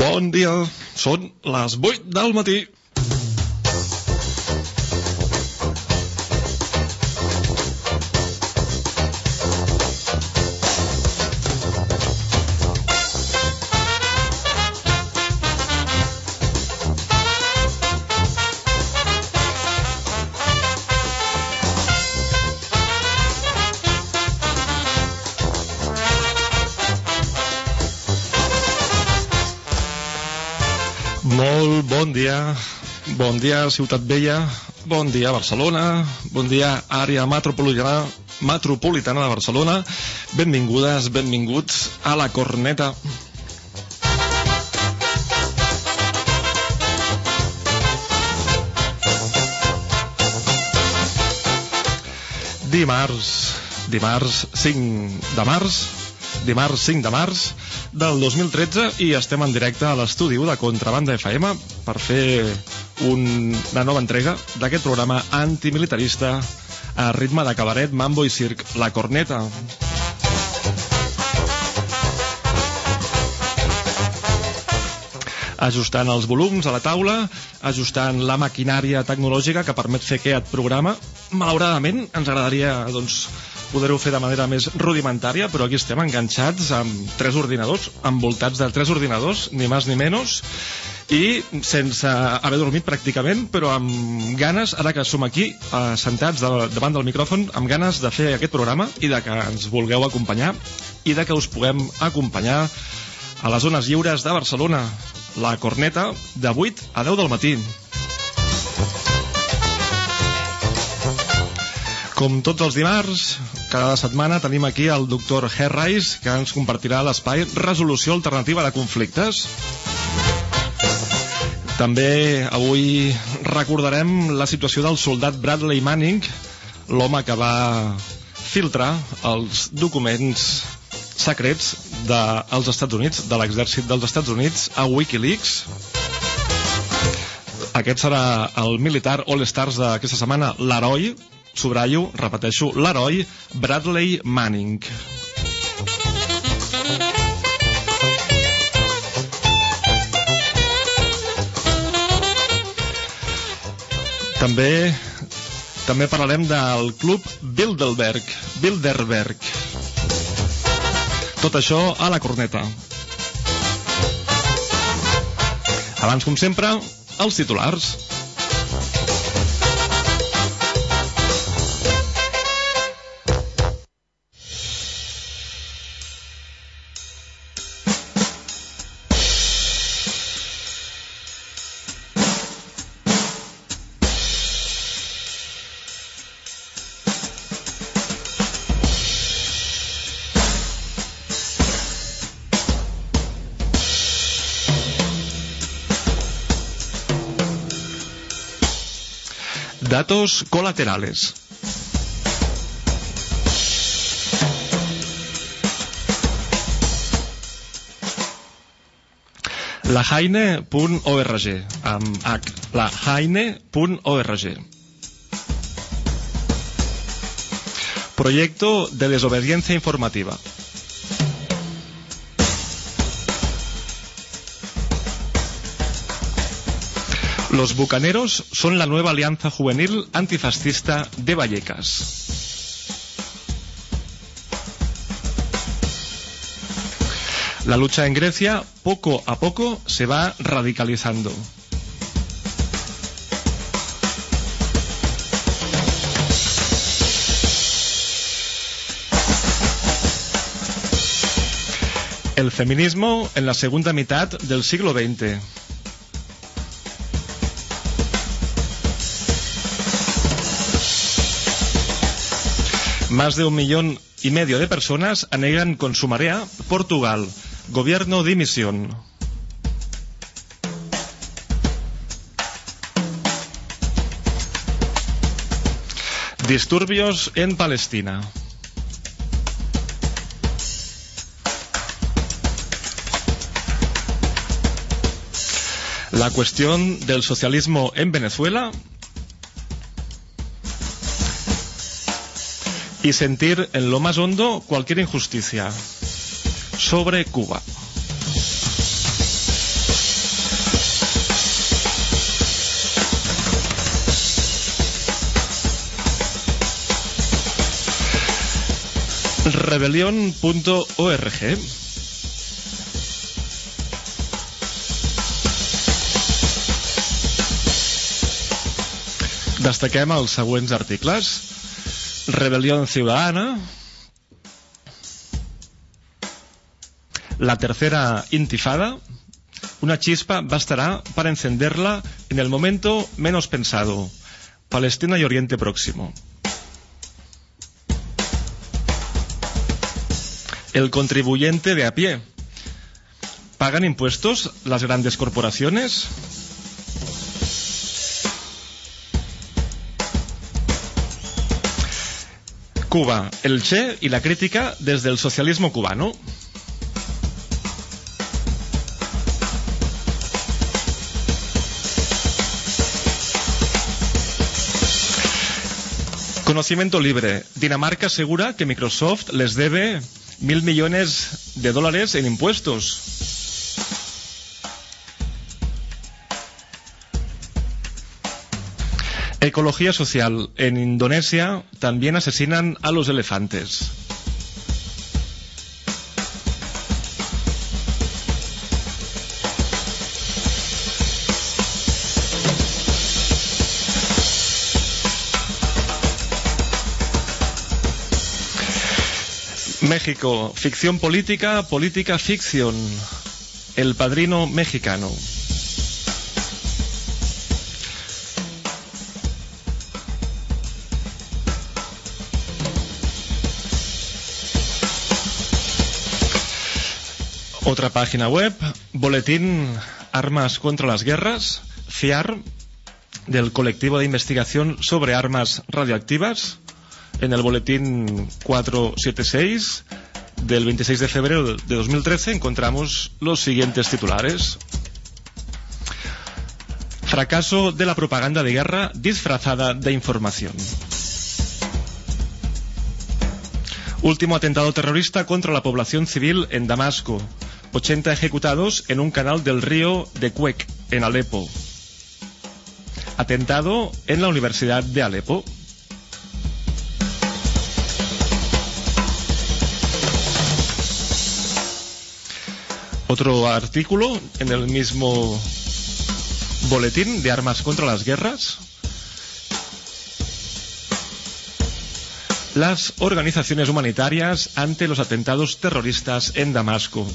Bon dia, són les 8 del matí. Bon dia Ciutat Vella, bon dia Barcelona, bon dia àrea metropolitana, metropolitana de Barcelona, benvingudes, benvinguts a la Corneta. Dimarts, dimarts 5 de març, dimarts 5 de març del 2013 i estem en directe a l'estudi de Contrabanda FM per fer un, una nova entrega d'aquest programa antimilitarista a ritme de cabaret, mambo i circ, La Corneta. ajustant els volums a la taula, ajustant la maquinària tecnològica que permet fer aquest programa. Malauradament, ens agradaria doncs, poder-ho fer de manera més rudimentària, però aquí estem enganxats amb tres ordinadors, envoltats de tres ordinadors, ni més ni menys, i sense haver dormit pràcticament, però amb ganes, ara que som aquí, eh, sentats de, davant del micròfon, amb ganes de fer aquest programa i de que ens vulgueu acompanyar i de que us puguem acompanyar a les zones lliures de Barcelona, la corneta de 8 a 10 del matí. Com tots els dimarts, cada setmana tenim aquí el doctor Herreis, que ens compartirà l'espai Resolució Alternativa de Conflictes. També avui recordarem la situació del soldat Bradley Manning, l'home que va filtrar els documents secrets dels Estats Units, de l'exèrcit dels Estats Units, a Wikileaks. Aquest serà el militar All-Stars d'aquesta setmana, l'heroi, sobratllo, repeteixo, l'heroi Bradley Manning. També també parlarem del club Bilderberg, Bilderberg. Tot això a la corneta. Abans, com sempre, els titulars. Datos colaterales. lahaine.org amb H, lahaine.org Proyecto de desobediencia informativa Los Bucaneros son la nueva alianza juvenil antifascista de Vallecas. La lucha en Grecia poco a poco se va radicalizando. El feminismo en la segunda mitad del siglo XX. Más de un millón y medio de personas anegan con su marea Portugal. Gobierno dimisión. Disturbios en Palestina. La cuestión del socialismo en Venezuela y sentir en lo más hondo cualquier injusticia. sobre Cuba. rebelión.org Destaquem els següents articles. Rebelión Ciudadana, La tercera intifada, una chispa bastará para encenderla en el momento menos pensado. Palestina y Oriente Próximo. El contribuyente de a pie. ¿Pagan impuestos las grandes corporaciones? Cuba, el Che y la crítica desde el socialismo cubano. Conocimiento libre. Dinamarca asegura que Microsoft les debe mil millones de dólares en impuestos. Ecología social. En Indonesia también asesinan a los elefantes. México, ficción política, política ficción. El padrino mexicano. Otra página web, Boletín Armas contra las Guerras, FIAR, del colectivo de investigación sobre armas radioactivas, en el boletín 476 del 26 de febrero de 2013 encontramos los siguientes titulares. Fracaso de la propaganda de guerra disfrazada de información. Último atentado terrorista contra la población civil en Damasco. 80 ejecutados en un canal del río de Cuec, en Alepo. Atentado en la Universidad de Alepo. Otro artículo en el mismo boletín de armas contra las guerras. Las organizaciones humanitarias ante los atentados terroristas en Damasco.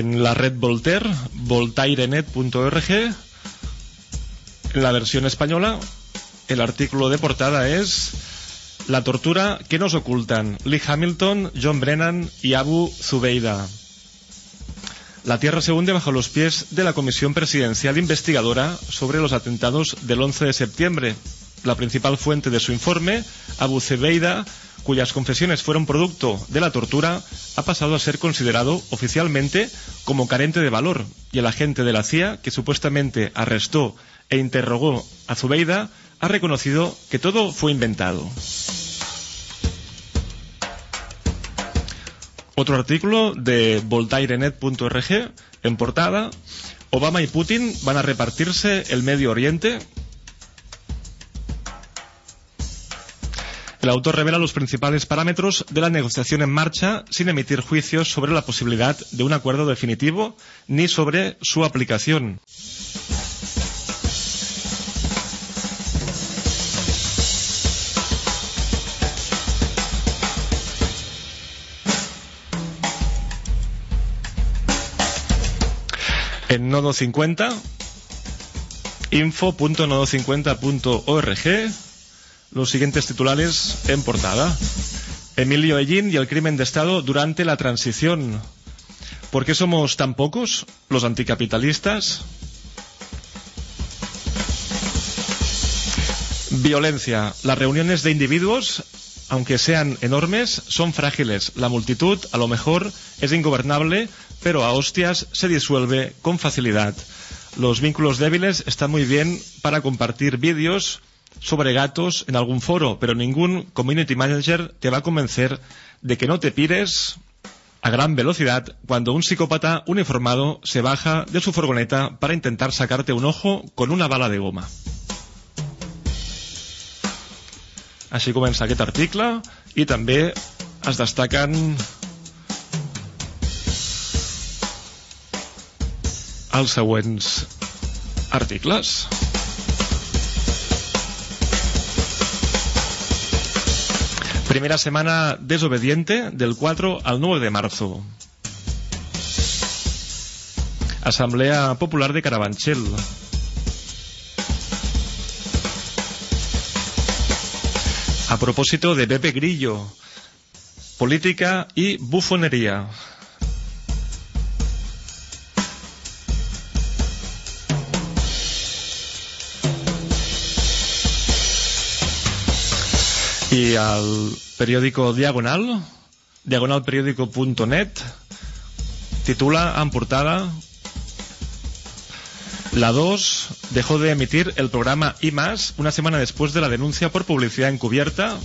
En la red Voltaire, voltairenet.org, en la versión española, el artículo de portada es La tortura que nos ocultan Lee Hamilton, John Brennan y Abu Zubeida. La tierra se hunde bajo los pies de la Comisión Presidencial Investigadora sobre los atentados del 11 de septiembre. La principal fuente de su informe, Abu Zubeida, cuyas confesiones fueron producto de la tortura, ha pasado a ser considerado oficialmente como carente de valor y el agente de la CIA, que supuestamente arrestó e interrogó a Zubeida, ha reconocido que todo fue inventado. Otro artículo de voltairenet.org en portada, Obama y Putin van a repartirse el Medio Oriente El autor revela los principales parámetros de la negociación en marcha sin emitir juicios sobre la posibilidad de un acuerdo definitivo ni sobre su aplicación. En Nodo 50, info.nodo50.org los siguientes titulares en portada. Emilio Ellín y el crimen de Estado durante la transición. ¿Por qué somos tan pocos los anticapitalistas? Violencia. Las reuniones de individuos aunque sean enormes, son frágiles. La multitud, a lo mejor, es ingobernable, pero a hostias se disuelve con facilidad. Los vínculos débiles están muy bien para compartir vídeos sobre gatos en algún foro, pero ningún community manager te va a convencer de que no te pires a gran velocidad cuando un psicópata uniformado se baja de su furgoneta para intentar sacarte un ojo con una bala de goma. Així comença aquest article i també es destaquen els següents articles. Primera semana desobediente del 4 al 9 de marzo. Asamblea Popular de Carabanchel. A propósito de Pepe Grillo, política y bufonería. Al periódico Diagonal, diagonalperiódico.net, titula en portada La 2 dejó de emitir el programa I+, una semana después de la denuncia por publicidad encubierta,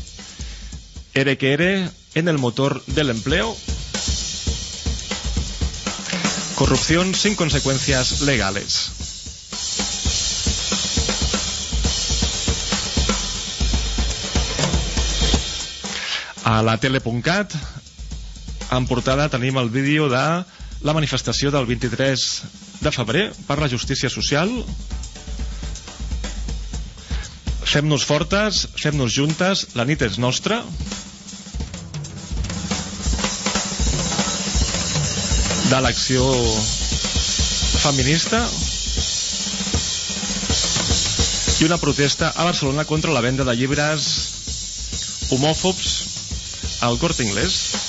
ere que ere, en el motor del empleo. Corrupción sin consecuencias legales. A la tele.cat, en portada tenim el vídeo de la manifestació del 23 de febrer per la justícia social. Fem-nos fortes, fem-nos juntes, la nit és nostra. De l'acció feminista i una protesta a Barcelona contra la venda de llibres homòfobs al Corte Inglés.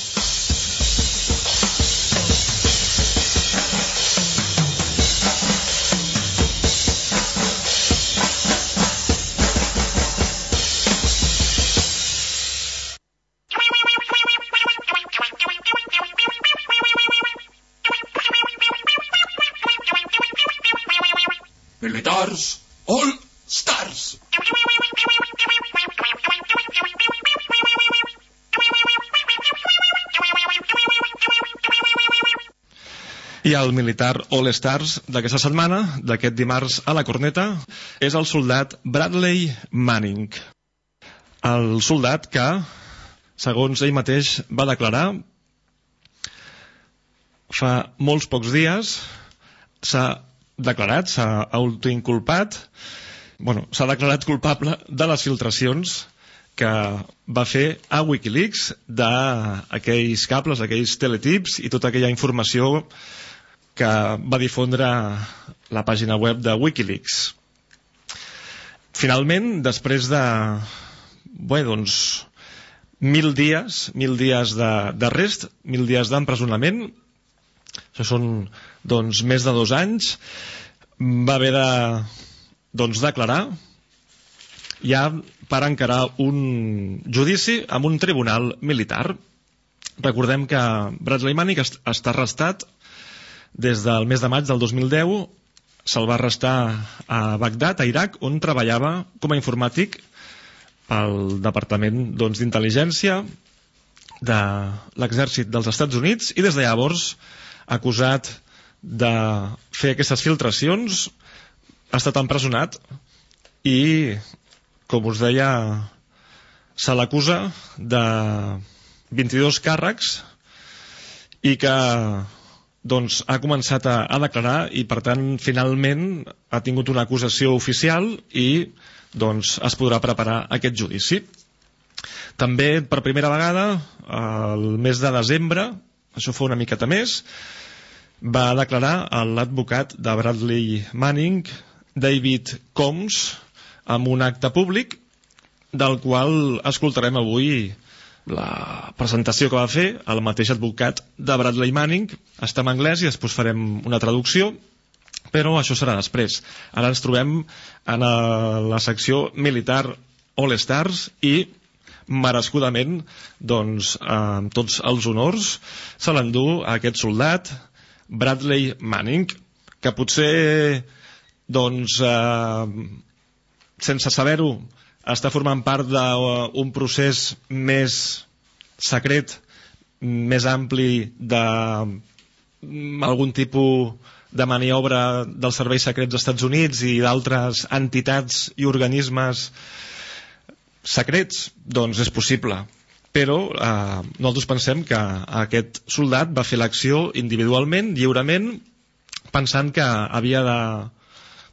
El militar All Stars d'aquesta setmana, d'aquest dimarts a la corneta, és el soldat Bradley Manning. El soldat que, segons ell mateix va declarar, fa molts pocs dies s'ha declarat, s'ha autoinculpat, bueno, s'ha declarat culpable de les filtracions que va fer a Wikileaks d'aquells cables, aquells teletips i tota aquella informació que va difondre la pàgina web de Wikileaks. Finalment, després de bé, doncs, mil dies, mil dies d'arrest, mil dies d'empresonament, això són doncs, més de dos anys, va haver de doncs, declarar ja per encarar un judici amb un tribunal militar. Recordem que Bradley Manning està arrestat des del mes de maig del 2010 se'l va arrestar a Bagdad, a Iraq, on treballava com a informàtic al Departament doncs, d'Intel·ligència doncs, de l'exèrcit dels Estats Units i des de llavors acusat de fer aquestes filtracions ha estat empresonat i com us deia se l'acusa de 22 càrrecs i que doncs ha començat a, a declarar i per tant finalment ha tingut una acusació oficial i doncs es podrà preparar aquest judici. També per primera vegada el mes de desembre, això fa una miqueta més, va declarar l'advocat de Bradley Manning, David Combs, amb un acte públic del qual escoltarem avui la presentació que va fer el mateix advocat de Bradley Manning. Està en anglès i després farem una traducció però això serà després. Ara ens trobem en la secció militar All Stars i merescudament doncs, amb tots els honors se l'endú aquest soldat Bradley Manning que potser doncs eh, sense saber-ho està formant part d'un procés més secret més ampli de algun tipus de maniobra dels serveis secrets dels Estats Units i d'altres entitats i organismes secrets, doncs és possible. Però eh, nosaltres pensem que aquest soldat va fer l'acció individualment, lliurement, pensant que havia de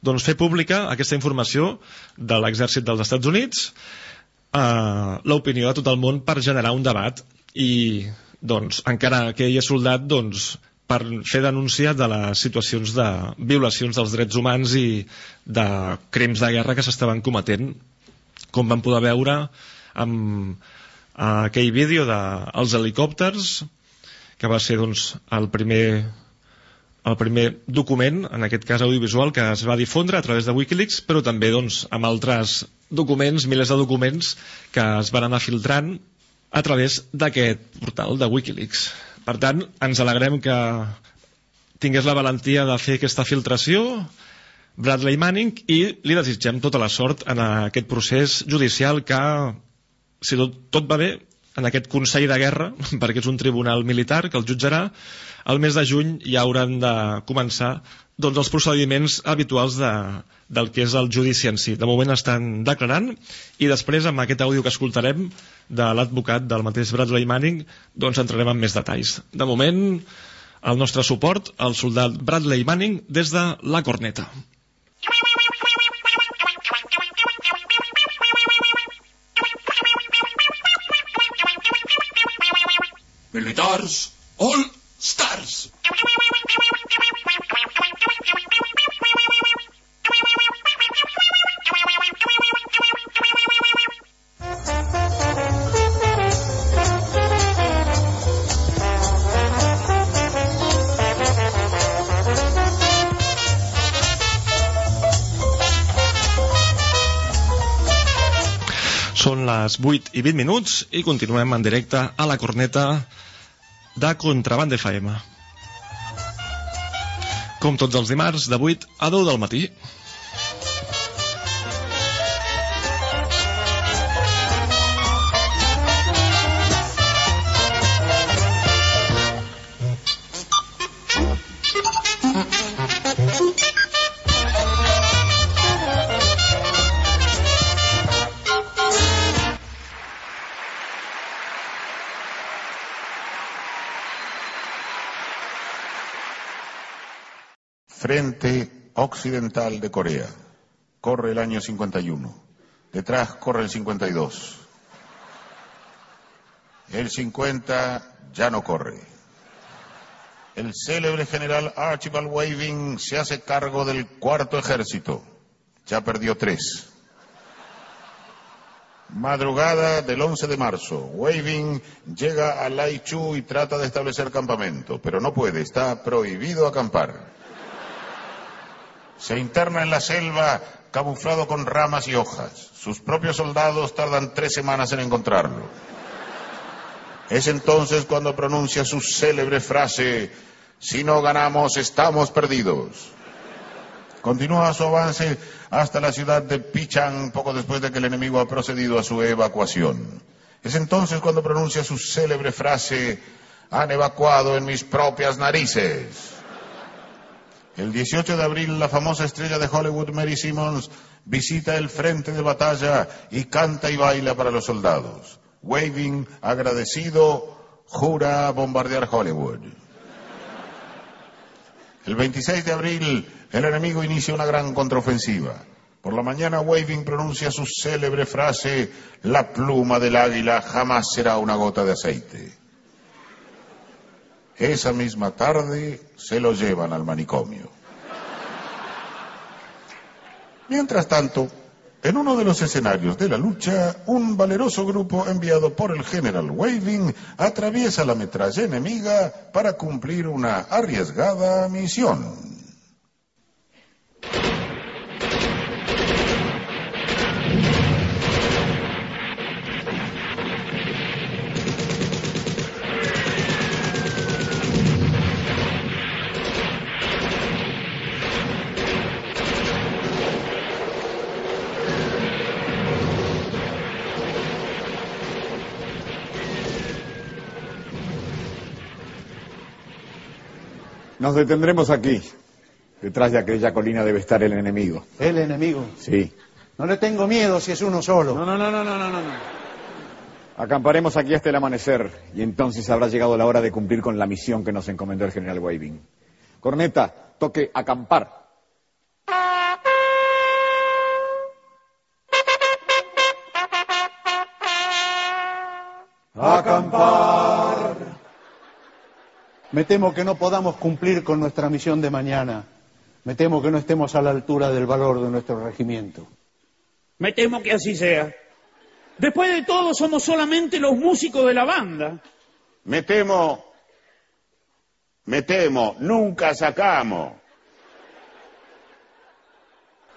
doncs, fer pública aquesta informació de l'exèrcit dels Estats Units, eh, l'opinió de tot el món per generar un debat i doncs, encara que ell és soldat, doncs, per fer denúncia de les situacions de violacions dels drets humans i de crims de guerra que s'estaven cometent com vam poder veure amb aquell vídeo dels de, helicòpters que va ser doncs, el primer el primer document, en aquest cas audiovisual, que es va difondre a través de Wikileaks, però també doncs, amb altres documents, milers de documents, que es van anar filtrant a través d'aquest portal de Wikileaks. Per tant, ens alegrem que tingués la valentia de fer aquesta filtració, Bradley Manning i li desitgem tota la sort en aquest procés judicial que, si tot, tot va bé, en aquest Consell de Guerra, perquè és un tribunal militar que el jutjarà, el mes de juny ja hauran de començar doncs, els procediments habituals de, del que és el judici en si. De moment estan declarant i després amb aquest àudio que escoltarem de l'advocat del mateix Bradley Manning doncs entrarem en més detalls. De moment, el nostre suport al soldat Bradley Manning des de la corneta. Militars, all stars! Són les 8 i 20 minuts i continuem en directe a la corneta de Contraband FM. Com tots els dimarts, de 8 a 10 del matí. Frente Occidental de Corea. Corre el año 51. Detrás corre el 52. El 50 ya no corre. El célebre general Archibald Waving se hace cargo del cuarto ejército. Ya perdió tres. Madrugada del 11 de marzo, Waving llega a Laichu y trata de establecer campamento, pero no puede, está prohibido acampar. Se interna en la selva camuflado con ramas y hojas. Sus propios soldados tardan tres semanas en encontrarlo. Es entonces cuando pronuncia su célebre frase, si no ganamos, estamos perdidos. Continúa su avance hasta la ciudad de Pichang poco después de que el enemigo ha procedido a su evacuación. Es entonces cuando pronuncia su célebre frase, han evacuado en mis propias narices. El 18 de abril, la famosa estrella de Hollywood, Mary Simmons, visita el frente de batalla y canta y baila para los soldados. Waving, agradecido, jura bombardear Hollywood. El 26 de abril, el enemigo inicia una gran contraofensiva. Por la mañana, Waving pronuncia su célebre frase, la pluma del águila jamás será una gota de aceite. Esa misma tarde se lo llevan al manicomio. Mientras tanto, en uno de los escenarios de la lucha, un valeroso grupo enviado por el general Waving atraviesa la metralla enemiga para cumplir una arriesgada misión. Nos detendremos aquí. Detrás de aquella colina debe estar el enemigo. ¿El enemigo? Sí. No le tengo miedo si es uno solo. No, no, no, no, no, no, no. Acamparemos aquí hasta el amanecer y entonces habrá llegado la hora de cumplir con la misión que nos encomendó el general Waving. Corneta, toque acampar. Acampar. Me temo que no podamos cumplir con nuestra misión de mañana. Me temo que no estemos a la altura del valor de nuestro regimiento. Me temo que así sea. Después de todo, somos solamente los músicos de la banda. Me temo, me temo, nunca sacamos.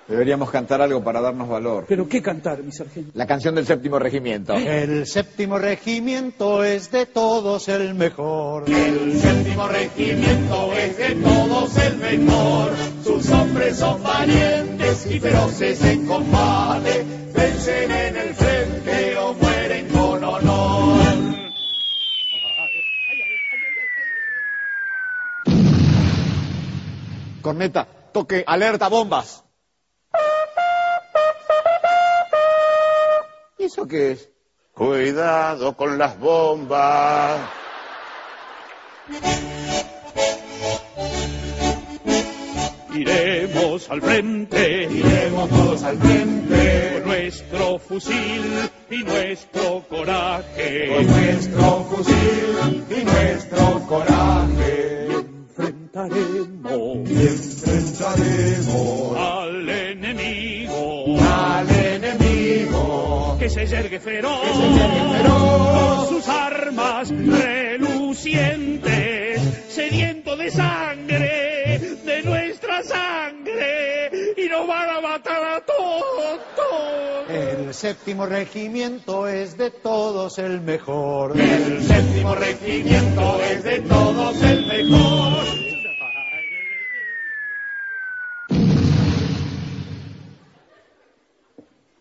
Deberíamos cantar algo para darnos valor. ¿Pero qué cantar, mi sargento? La canción del séptimo regimiento. El séptimo regimiento es de todos el mejor. El séptimo regimiento es de todos el mejor. Sus hombres son valientes y feroces en combate. Vencen en el frente o mueren con honor. Corneta, toque alerta bombas. Eso qué es? Cuidado con las bombas. Iremos al frente, Iremos todos al frente. con nuestro fusil y nuestro coraje. Con nuestro fusil y nuestro coraje. Enfrentaremos Y enfrentaremos al enemigo que se yergue feroz, Que se yergue feroz. con sus armas relucientes, sediento de sangre, de nuestra sangre, y nos van a matar a todos. todos. El séptimo regimiento es de todos el mejor. El séptimo regimiento es de todos el mejor.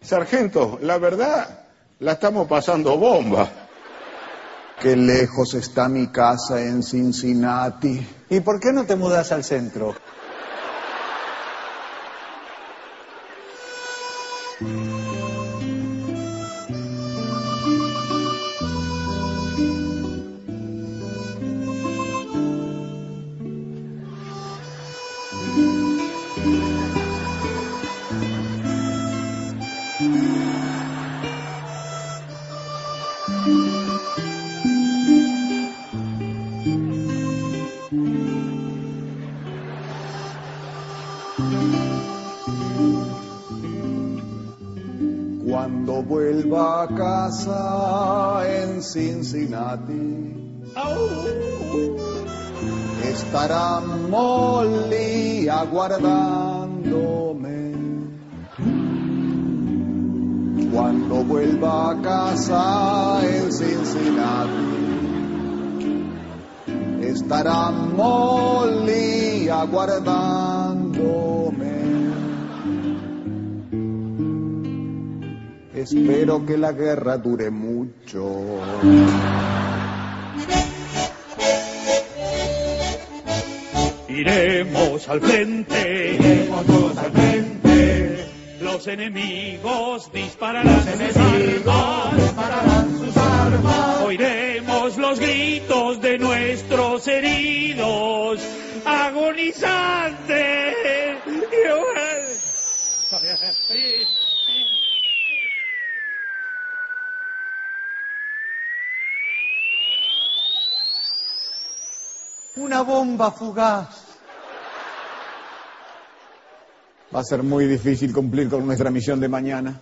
Sargento, la verdad, la estamos pasando bomba. Qué lejos está mi casa en Cincinnati. ¿Y por qué no te mudas al centro? En Cincinnati, estará Molly aguardándome. Cuando vuelva a casa en Cincinnati, estará Molly aguardándome. Espero que la guerra dure mucho. Iremos al frente, Iremos todos al frente. los enemigos dispararán sus Enemigos armas. dispararán sus armas. Oiremos los gritos de nuestros heridos, agonizantes. Una bomba fugaz. Va a ser muy difícil cumplir con nuestra misión de mañana.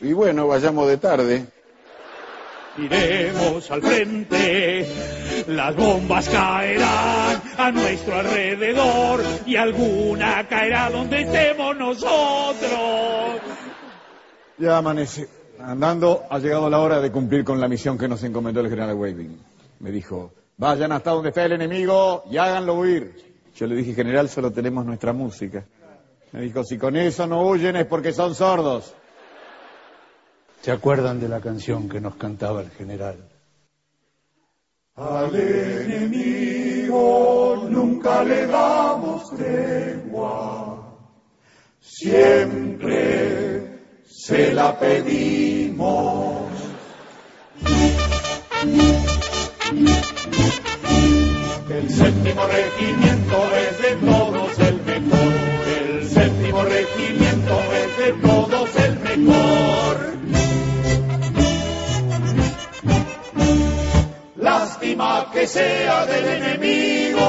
Y bueno, vayamos de tarde. Iremos al frente, las bombas caerán a nuestro alrededor y alguna caerá donde estemos nosotros. Ya amanece. Andando, ha llegado la hora de cumplir con la misión que nos encomendó el general Waving. Me dijo, vayan hasta donde está el enemigo y háganlo huir. Yo le dije, general, solo tenemos nuestra música. Me dijo, si con eso no huyen es porque son sordos. ¿Se acuerdan de la canción que nos cantaba el general? Al enemigo enemigo nunca le damos tregua. Siempre se la pedimos. El séptimo regimiento es de todos el mejor. El séptimo regimiento es de todos el mejor. Lástima que sea del enemigo.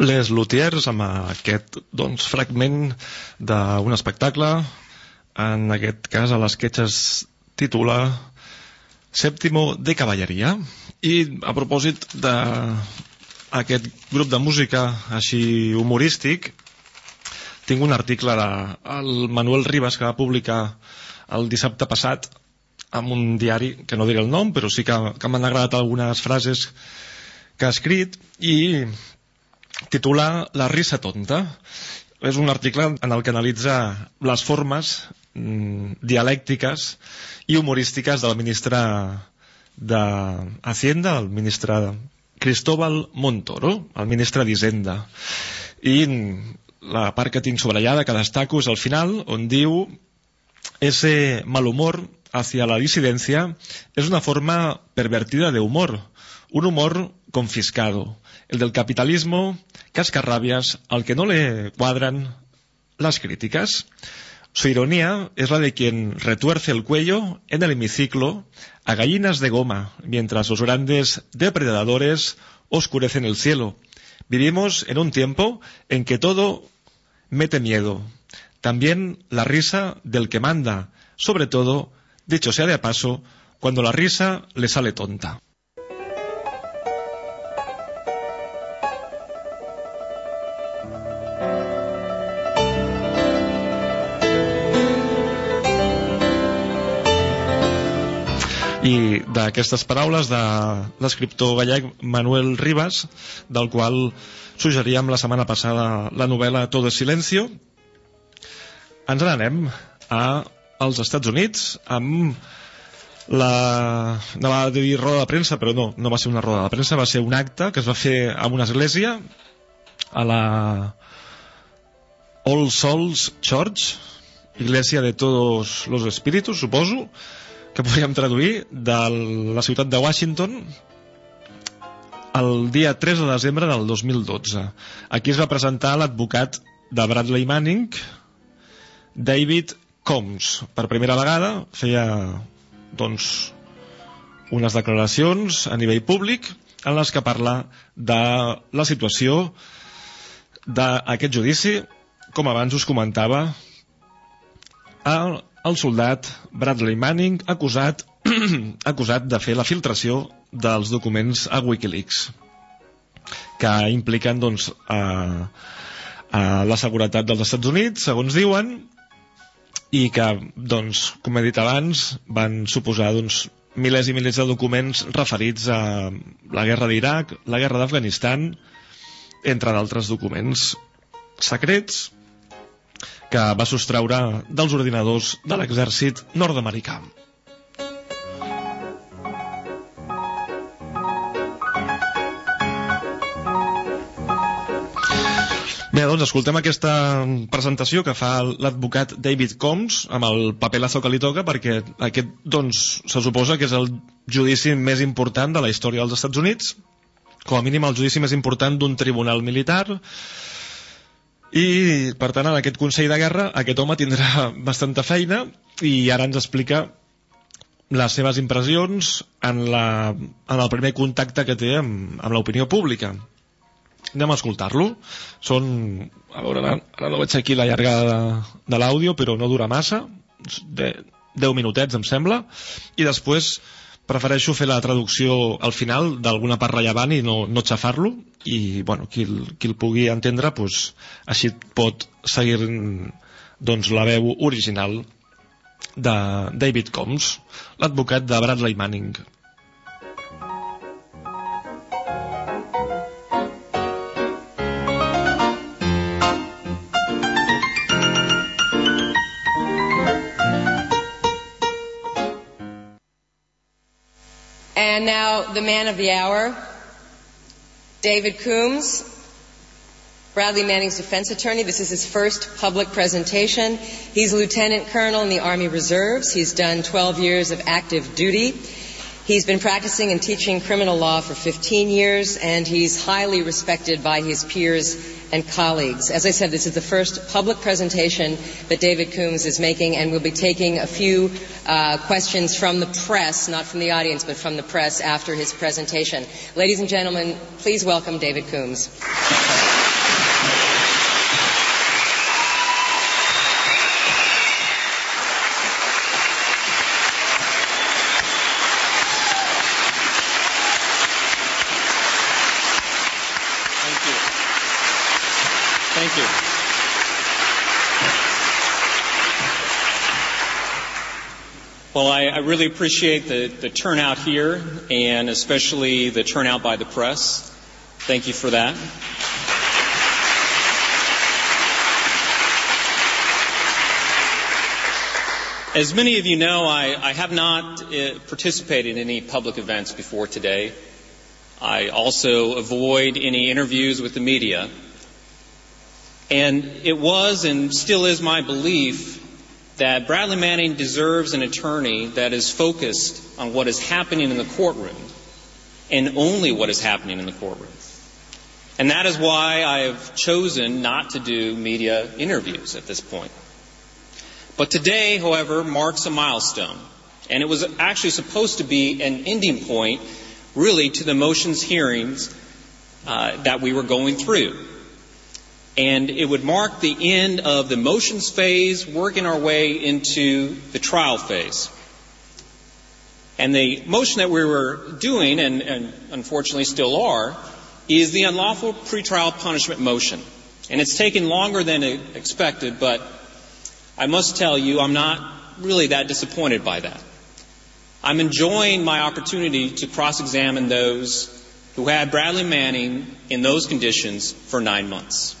Les Lutiers amb aquest doncs, fragment d'un espectacle en aquest cas a les quetxes titula Sèptimo de Cavalleria i a propòsit d'aquest grup de música així humorístic tinc un article del Manuel Ribas que va publicar el dissabte passat amb un diari, que no diré el nom, però sí que, que m'han agradat algunes frases que ha escrit i titula La risa tonta. És un article en el que analitza les formes dialèctiques i humorístiques del ministre de Hacienda, el ministre Cristóbal Montoro, el ministre d'Hisenda. I la part que tinc sobrellada, que destaco, és al final, on diu ese mal humor hacia la disidencia es una forma pervertida de humor, un humor confiscado, el del capitalismo, cascarrabias, al que no le cuadran las críticas. Su ironía es la de quien retuerce el cuello en el hemiciclo a gallinas de goma, mientras los grandes depredadores oscurecen el cielo. Vivimos en un tiempo en que todo mete miedo. También la risa del que manda, sobre todo, dicho sea de paso, cuando la risa le sale tonta. I d'aquestes paraules de l'escriptor gallec Manuel Ribas, del qual suggeríem la setmana passada la novel·la Todo es silencio, ens n'anem a als Estats Units amb la... no va dir roda de premsa, però no, no va ser una roda de premsa, va ser un acte que es va fer en una església a la All Souls Church, Iglesia de Todos los Espíritus, suposo, que podríem traduir de la ciutat de Washington el dia 3 de desembre del 2012. Aquí es va presentar l'advocat de Bradley Manning, David Combs. Per primera vegada feia doncs, unes declaracions a nivell públic en les que parla de la situació d'aquest judici, com abans us comentava, el, el soldat Bradley Manning acusat, acusat de fer la filtració dels documents a Wikileaks que impliquen doncs, a, a la seguretat dels Estats Units, segons diuen, i que, doncs, com he dit abans, van suposar doncs, milers i milers de documents referits a la guerra d'Iraq, la guerra d'Afganistan, entre d'altres documents secrets que va sostreure dels ordinadors de l'exèrcit nord-americà. Bé, doncs escoltem aquesta presentació que fa l'advocat David Combs amb el papelazo que li toca perquè aquest, doncs, se suposa que és el judici més important de la història dels Estats Units, com a mínim el judici més important d'un tribunal militar, i per tant en aquest Consell de Guerra aquest home tindrà bastanta feina i ara ens explica les seves impressions en, la, en el primer contacte que té amb, amb l'opinió pública. Anem a escoltar-lo. Són, a veure, ara, ara no veig aquí la llargada de, de l'àudio però no dura massa. De 10 minutets em sembla. I després prefereixo fer la traducció al final d'alguna part rellevant i no, no xafar-lo i bueno, qui, el, qui el pugui entendre pues, així pot seguir doncs, la veu original de David Combs, l'advocat de Bradley Manning. And now, the man of the hour, David Coombs, Bradley Manning's defense attorney. This is his first public presentation. He's lieutenant colonel in the Army Reserves. He's done 12 years of active duty. He's been practicing and teaching criminal law for 15 years, and he's highly respected by his peers and colleagues. As I said, this is the first public presentation that David Coombs is making, and we'll be taking a few uh, questions from the press, not from the audience, but from the press after his presentation. Ladies and gentlemen, please welcome David Coombs. Thank you. Well, I, I really appreciate the, the turnout here and especially the turnout by the press. Thank you for that. As many of you know, I, I have not uh, participated in any public events before today. I also avoid any interviews with the media. And it was and still is my belief that Bradley Manning deserves an attorney that is focused on what is happening in the courtroom and only what is happening in the courtroom. And that is why I have chosen not to do media interviews at this point. But today, however, marks a milestone. And it was actually supposed to be an ending point, really, to the motions hearings uh, that we were going through and it would mark the end of the motions phase, working our way into the trial phase. And the motion that we were doing, and, and unfortunately still are, is the unlawful pretrial punishment motion. And it's taken longer than expected, but I must tell you, I'm not really that disappointed by that. I'm enjoying my opportunity to cross examine those who had Bradley Manning in those conditions for nine months.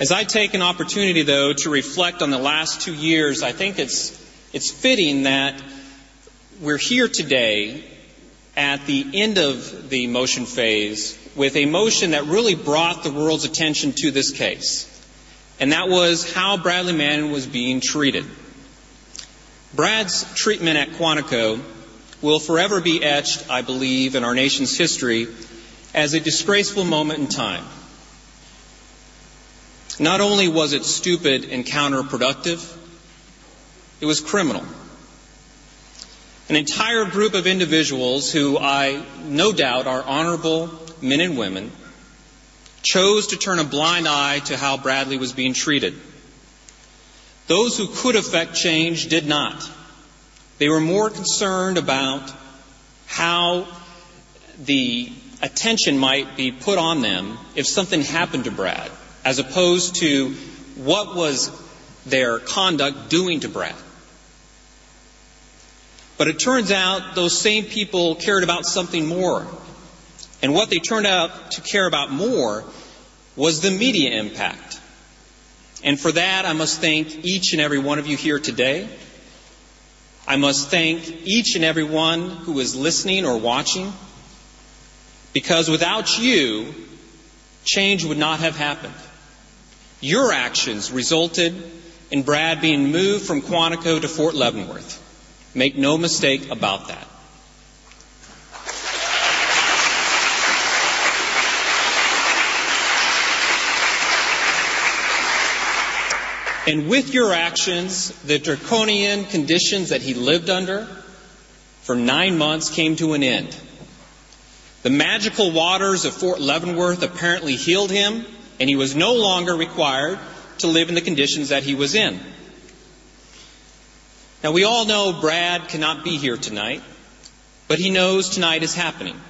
As I take an opportunity, though, to reflect on the last two years, I think it's, it's fitting that we're here today at the end of the motion phase with a motion that really brought the world's attention to this case. And that was how Bradley Manning was being treated. Brad's treatment at Quantico will forever be etched, I believe, in our nation's history as a disgraceful moment in time. Not only was it stupid and counterproductive, it was criminal. An entire group of individuals who I no doubt are honorable men and women chose to turn a blind eye to how Bradley was being treated. Those who could affect change did not. They were more concerned about how the attention might be put on them if something happened to Brad as opposed to what was their conduct doing to Brad. But it turns out those same people cared about something more. And what they turned out to care about more was the media impact. And for that, I must thank each and every one of you here today. I must thank each and every one who is listening or watching. Because without you, change would not have happened. Your actions resulted in Brad being moved from Quantico to Fort Leavenworth. Make no mistake about that. And with your actions, the draconian conditions that he lived under for nine months came to an end. The magical waters of Fort Leavenworth apparently healed him and he was no longer required to live in the conditions that he was in. Now, we all know Brad cannot be here tonight, but he knows tonight is happening.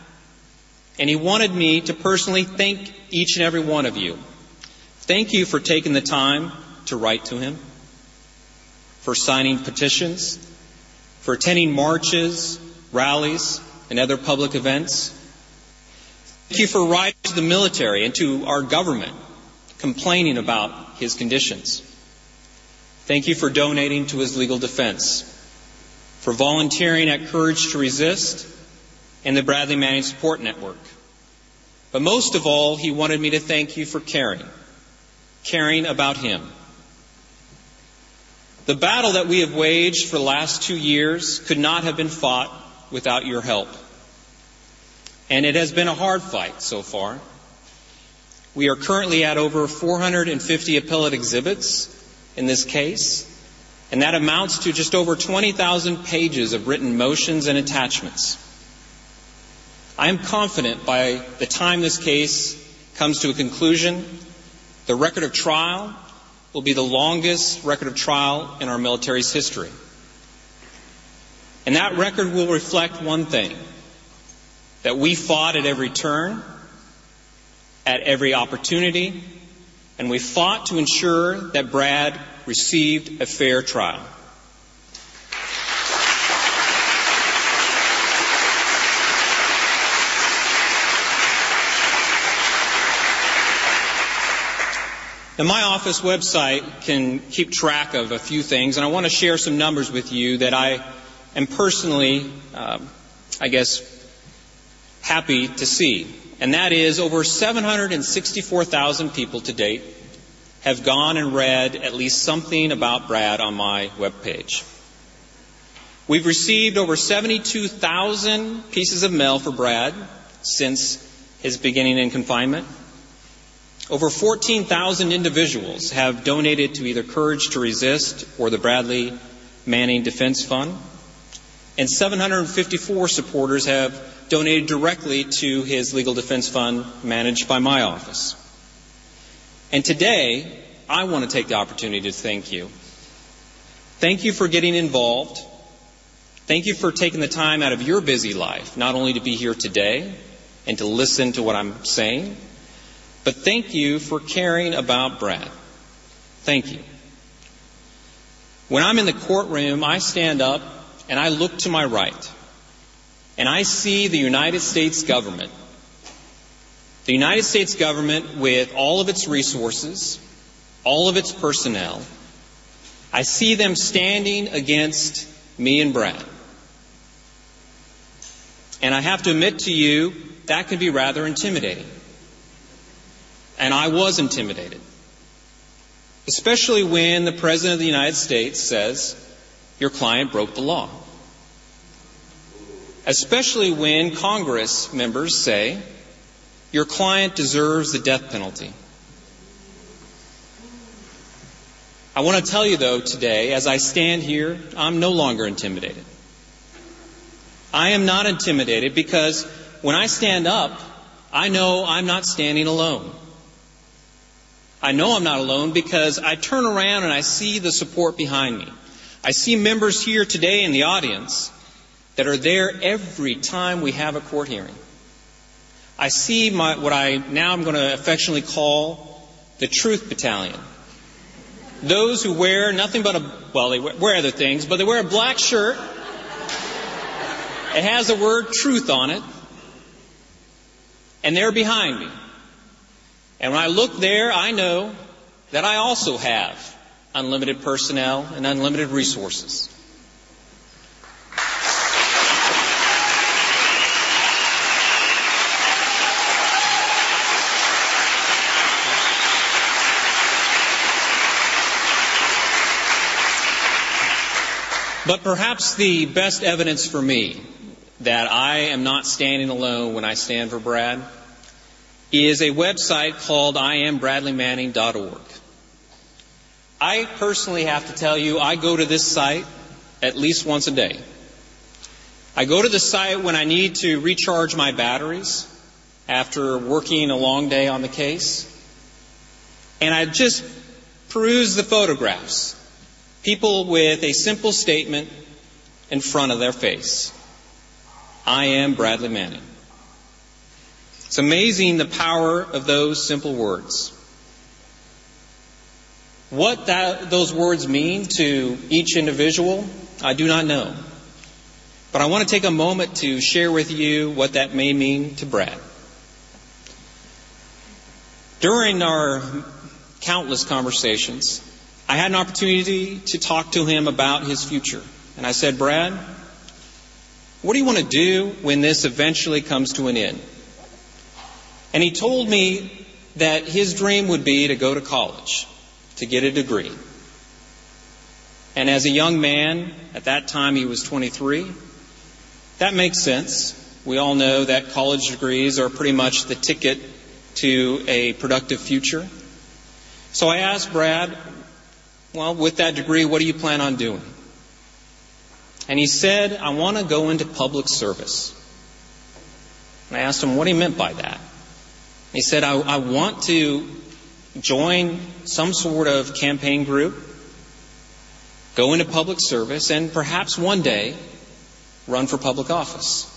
And he wanted me to personally thank each and every one of you. Thank you for taking the time to write to him, for signing petitions, for attending marches, rallies, and other public events. Thank you for writing to the military and to our government complaining about his conditions. Thank you for donating to his legal defense, for volunteering at Courage to Resist and the Bradley Manning Support Network. But most of all, he wanted me to thank you for caring, caring about him. The battle that we have waged for the last two years could not have been fought without your help. And it has been a hard fight so far. We are currently at over 450 appellate exhibits in this case, and that amounts to just over 20,000 pages of written motions and attachments. I am confident by the time this case comes to a conclusion, the record of trial will be the longest record of trial in our military's history. And that record will reflect one thing that we fought at every turn, at every opportunity, and we fought to ensure that Brad received a fair trial. Now, my office website can keep track of a few things, and I want to share some numbers with you that I am personally, um, I guess, happy to see. And that is over 764,000 people to date have gone and read at least something about Brad on my webpage. We've received over 72,000 pieces of mail for Brad since his beginning in confinement. Over 14,000 individuals have donated to either Courage to Resist or the Bradley Manning Defense Fund. And 754 supporters have donated directly to his legal defense fund managed by my office. And today, I want to take the opportunity to thank you. Thank you for getting involved. Thank you for taking the time out of your busy life, not only to be here today and to listen to what I'm saying, but thank you for caring about Brad. Thank you. When I'm in the courtroom, I stand up and I look to my right and I see the United States government. The United States government with all of its resources, all of its personnel. I see them standing against me and Brad. And I have to admit to you, that can be rather intimidating. And I was intimidated. Especially when the President of the United States says, your client broke the law. Especially when Congress members say, your client deserves the death penalty. I want to tell you though today, as I stand here, I'm no longer intimidated. I am not intimidated because when I stand up, I know I'm not standing alone. I know I'm not alone because I turn around and I see the support behind me. I see members here today in the audience that are there every time we have a court hearing. I see my, what I now I'm going to affectionately call the Truth Battalion. Those who wear nothing but a, well, they wear other things, but they wear a black shirt. It has the word truth on it. And they're behind me. And when I look there, I know that I also have unlimited personnel and unlimited resources. But perhaps the best evidence for me that I am not standing alone when I stand for Brad is a website called IamBradleyManning.org. I personally have to tell you, I go to this site at least once a day. I go to the site when I need to recharge my batteries after working a long day on the case. And I just peruse the photographs People with a simple statement in front of their face I am Bradley Manning. It's amazing the power of those simple words. What that, those words mean to each individual, I do not know. But I want to take a moment to share with you what that may mean to Brad. During our countless conversations, I had an opportunity to talk to him about his future. And I said, Brad, what do you want to do when this eventually comes to an end? And he told me that his dream would be to go to college, to get a degree. And as a young man, at that time he was 23, that makes sense. We all know that college degrees are pretty much the ticket to a productive future. So I asked Brad, well, with that degree, what do you plan on doing? And he said, I want to go into public service. And I asked him what he meant by that. He said, I, I want to join some sort of campaign group, go into public service, and perhaps one day run for public office.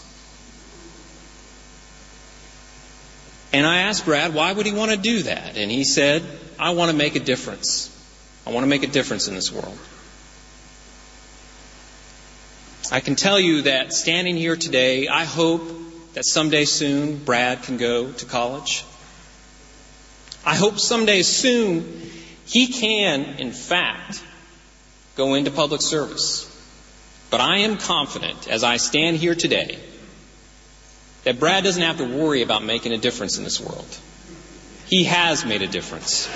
And I asked Brad, why would he want to do that? And he said, I want to make a difference. I want to make a difference in this world. I can tell you that standing here today, I hope that someday soon Brad can go to college. I hope someday soon he can, in fact, go into public service. But I am confident as I stand here today that Brad doesn't have to worry about making a difference in this world. He has made a difference.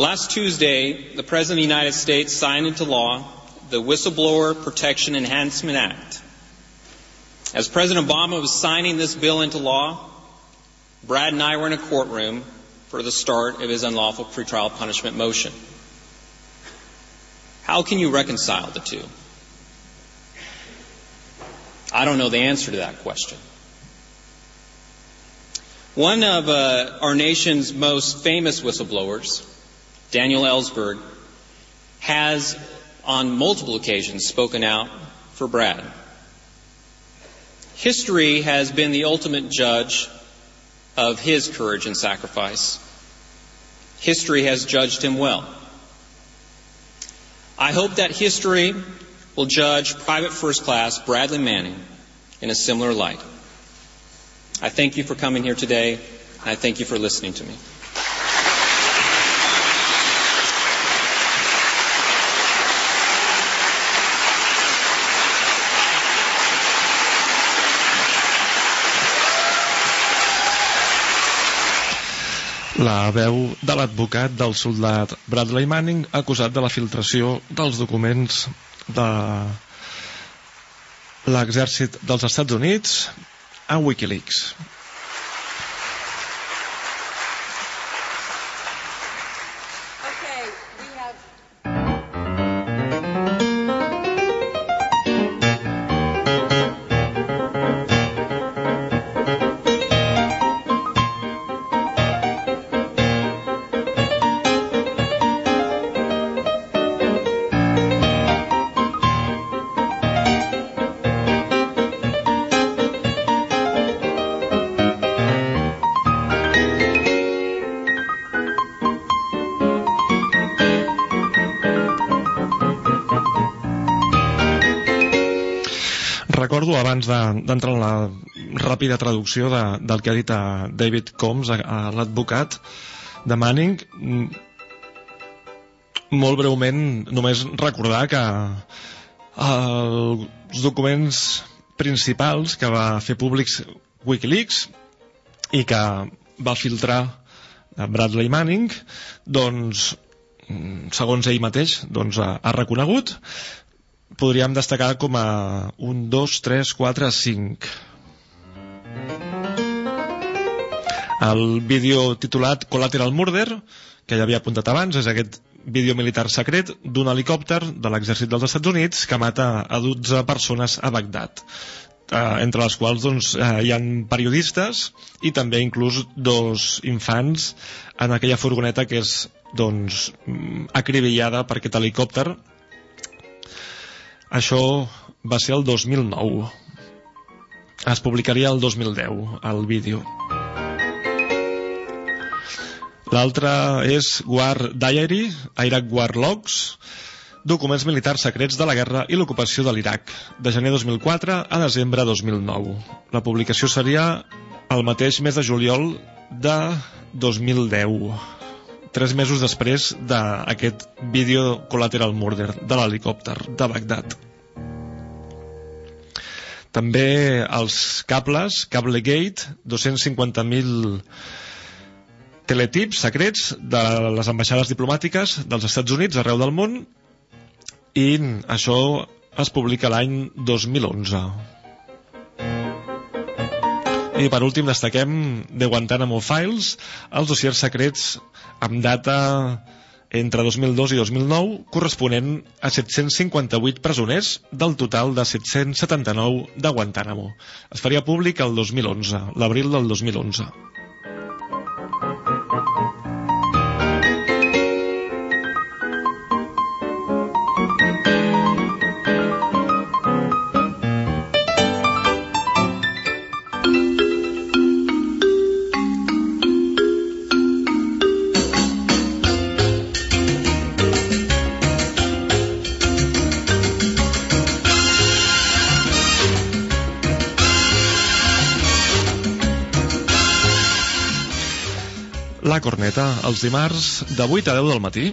Last Tuesday, the President of the United States signed into law the Whistleblower Protection Enhancement Act. As President Obama was signing this bill into law, Brad and I were in a courtroom for the start of his unlawful pretrial punishment motion. How can you reconcile the two? I don't know the answer to that question. One of uh, our nation's most famous whistleblowers, Daniel Ellsberg, has on multiple occasions spoken out for Brad. History has been the ultimate judge of his courage and sacrifice. History has judged him well. I hope that history will judge Private First Class Bradley Manning in a similar light. I thank you for coming here today, and I thank you for listening to me. La veu de l'advocat del soldat Bradley Manning acusat de la filtració dels documents de l'exèrcit dels Estats Units a Wikileaks. D'entrar de, en la ràpida traducció de, del que ha dit a David Combs, a, a l'advocat de Manning, molt breument només recordar que els documents principals que va fer públics Wikileaks i que va filtrar Bradley Manning doncs segons ell mateix doncs, ha reconegut podríem destacar com a 1, 2, 3, 4, 5. El vídeo titulat Collateral Murder, que ja havia apuntat abans, és aquest vídeo militar secret d'un helicòpter de l'exèrcit dels Estats Units que mata a 12 persones a Bagdad eh, entre les quals doncs, eh, hi han periodistes i també inclús dos infants en aquella furgoneta que és doncs, acribillada per aquest helicòpter això va ser el 2009. es publicaria el 2010 el vídeo. L'altre és War Diary Iraq War Logs documents militars secrets de la guerra i l'ocupació de l'Iraq de gener 2004 a desembre 2009 la publicació seria el mateix mes de juliol de 2010 tres mesos després d'aquest vídeo Collateral Murder de l'helicòpter de Bagdad. També els cables, Cablegate, 250.000 teletips secrets de les ambaixades diplomàtiques dels Estats Units arreu del món i això es publica l'any 2011. I per últim destaquem The Guantanamo Files, els dossiers secrets amb data entre 2002 i 2009, corresponent a 758 presoners del total de 779 de Guantánamo. Es faria públic el 2011, l'abril del 2011. Corneta, els dimarts de 8 a 10 del matí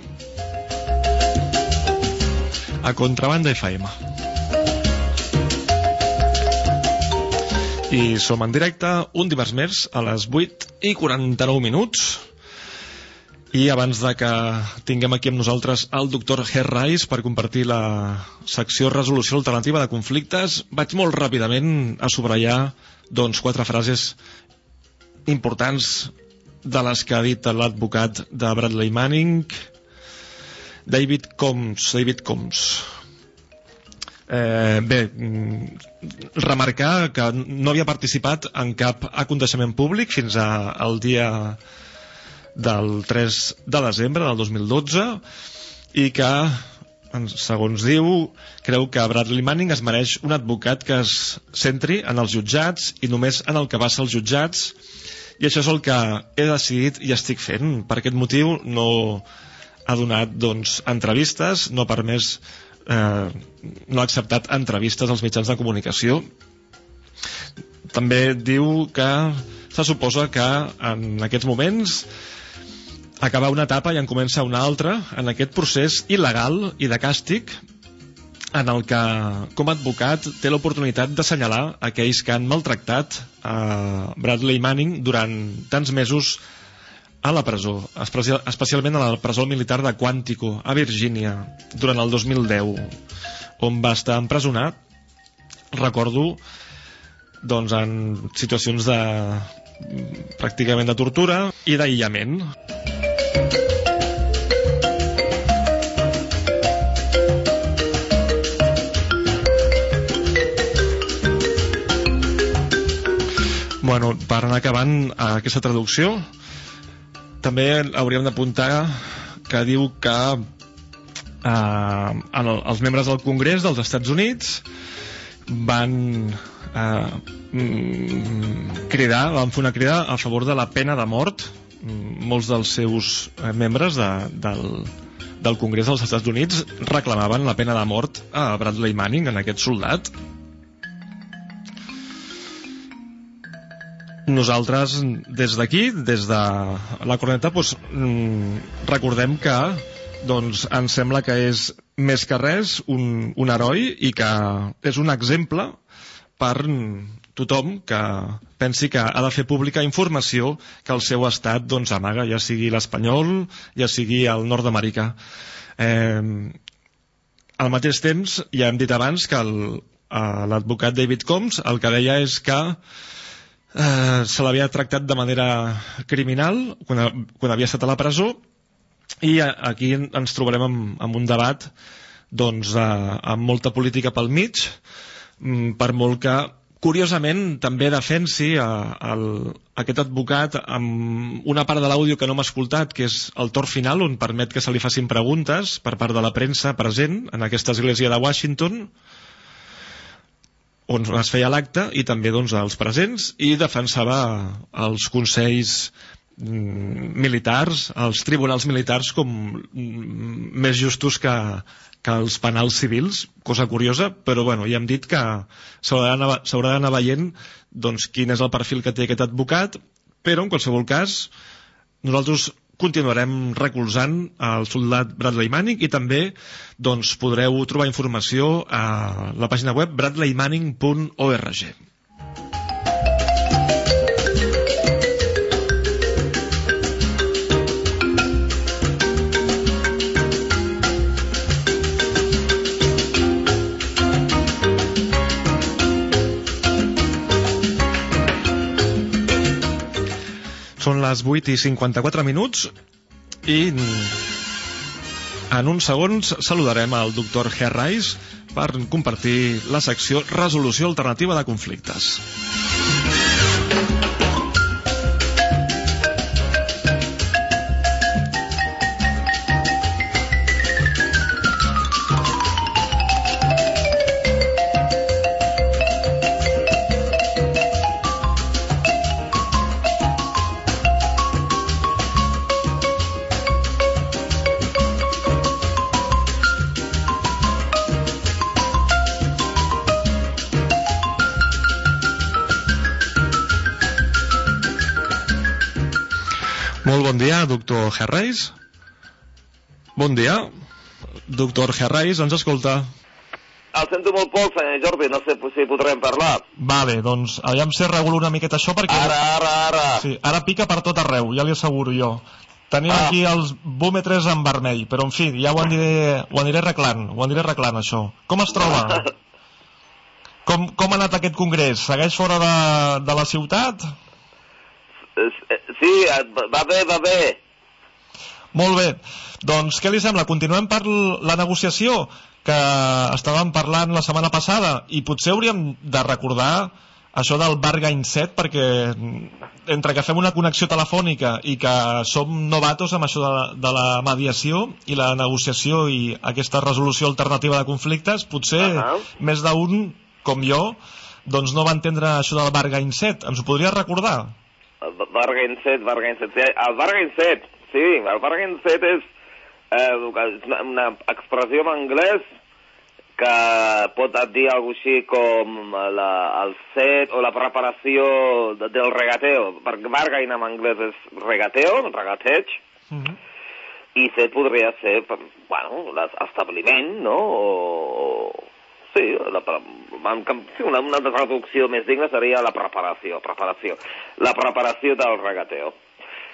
a Contrabanda FM. I som en directe un dimarts més a les 8 i 49 minuts i abans de que tinguem aquí amb nosaltres el doctor Herrais per compartir la secció Resolució Alternativa de Conflictes, vaig molt ràpidament a subratllar doncs, quatre frases importants de les que ha dit l'advocat de Bradley Manning, David Combs. David Combs. Eh, bé, mm, remarcar que no havia participat en cap aconteixement públic fins a, al dia del 3 de desembre del 2012 i que segons diu, creu que Bradley Manning es mereix un advocat que es centri en els jutjats i només en el que passa als jutjats i això és el que he decidit i estic fent. Per aquest motiu no ha donat doncs, entrevistes, no ha permès, eh, no ha acceptat entrevistes als mitjans de comunicació. També diu que se suposa que en aquests moments acabar una etapa i en comença una altra en aquest procés il·legal i de càstig en el que, com a advocat, té l'oportunitat d'assenyalar aquells que han maltractat a Bradley Manning durant tants mesos a la presó, especialment a la presó militar de Quantico, a Virgínia, durant el 2010, on va estar empresonat, recordo, doncs en situacions de pràcticament de tortura i d'aïllament. Bueno, per anar acabant aquesta traducció, també hauríem d'apuntar que diu que eh, el, els membres del Congrés dels Estats Units van eh, mm, cridar, van fer una crida a favor de la pena de mort mm, molts dels seus eh, membres de, del, del Congrés dels Estats Units reclamaven la pena de mort a Bradley Manning, en aquest soldat nosaltres des d'aquí, des de la corneta doncs, mm, recordem que doncs, ens sembla que és més que res un, un heroi i que és un exemple per tothom que pensi que ha de fer pública informació que el seu estat doncs, amaga, ja sigui l'espanyol, ja sigui el nord-americà. Eh, al mateix temps, ja hem dit abans que eh, l'advocat David Combs el que deia és que eh, se l'havia tractat de manera criminal quan, quan havia estat a la presó i aquí ens trobarem amb, amb un debat doncs, eh, amb molta política pel mig mm, per molt que curiosament també defensi a, a, a aquest advocat amb una part de l'àudio que no m'ha escoltat, que és el torn final on permet que se li facin preguntes per part de la premsa present en aquesta església de Washington on es feia l'acte i també doncs, als presents i defensava els consells mm, militars, els tribunals militars com mm, més justos que, que els penals civils, cosa curiosa, però bueno, ja hem dit que s'haurà d'anar veient doncs, quin és el perfil que té aquest advocat, però en qualsevol cas nosaltres continuarem recolzant el soldat Bradley Manning i també doncs, podreu trobar informació a la pàgina web bradleymanning.org. Són les 8 i 54 minuts i en uns segons saludarem al doctor Herreis per compartir la secció Resolució Alternativa de Conflictes. Bon dia, doctor Herreis. Bon dia. Doctor Herreis, ens escolta? El sento molt poc, senyor Jordi, no sé si podrem parlar. Vale, doncs aviam si regulo una miqueta això perquè... Ara, ara, ara. Sí, ara pica per tot arreu, ja li asseguro jo. Tenim ah. aquí els búmetres en vermell, però en fi, ja ho aniré, ho aniré arreglant, ho aniré arreglant això. Com es troba? com, com ha anat aquest congrés? Segueix fora de, de la ciutat? Sí, va bé, va bé. Molt bé. Doncs què li sembla? Continuem per la negociació que estàvem parlant la setmana passada i potser hauríem de recordar això del bargain set perquè entre que fem una connexió telefònica i que som novatos amb això de, de la mediació i la negociació i aquesta resolució alternativa de conflictes, potser uh -huh. més d'un, com jo, doncs no va entendre això del bargain set. Ens ho podria recordar? Bargain set, bargain set. El bargain set, sí, el bargain set és eh, una, una expressió en anglès que pot dir alguna així com la, el set o la preparació de, del regateo. Perquè bargain en anglès és regateo, regateig, mm -hmm. i set podria ser, bueno, l'establiment, no? O, Sí, la, sí una, una traducció més digna seria la preparació, preparació. La preparació del regateo.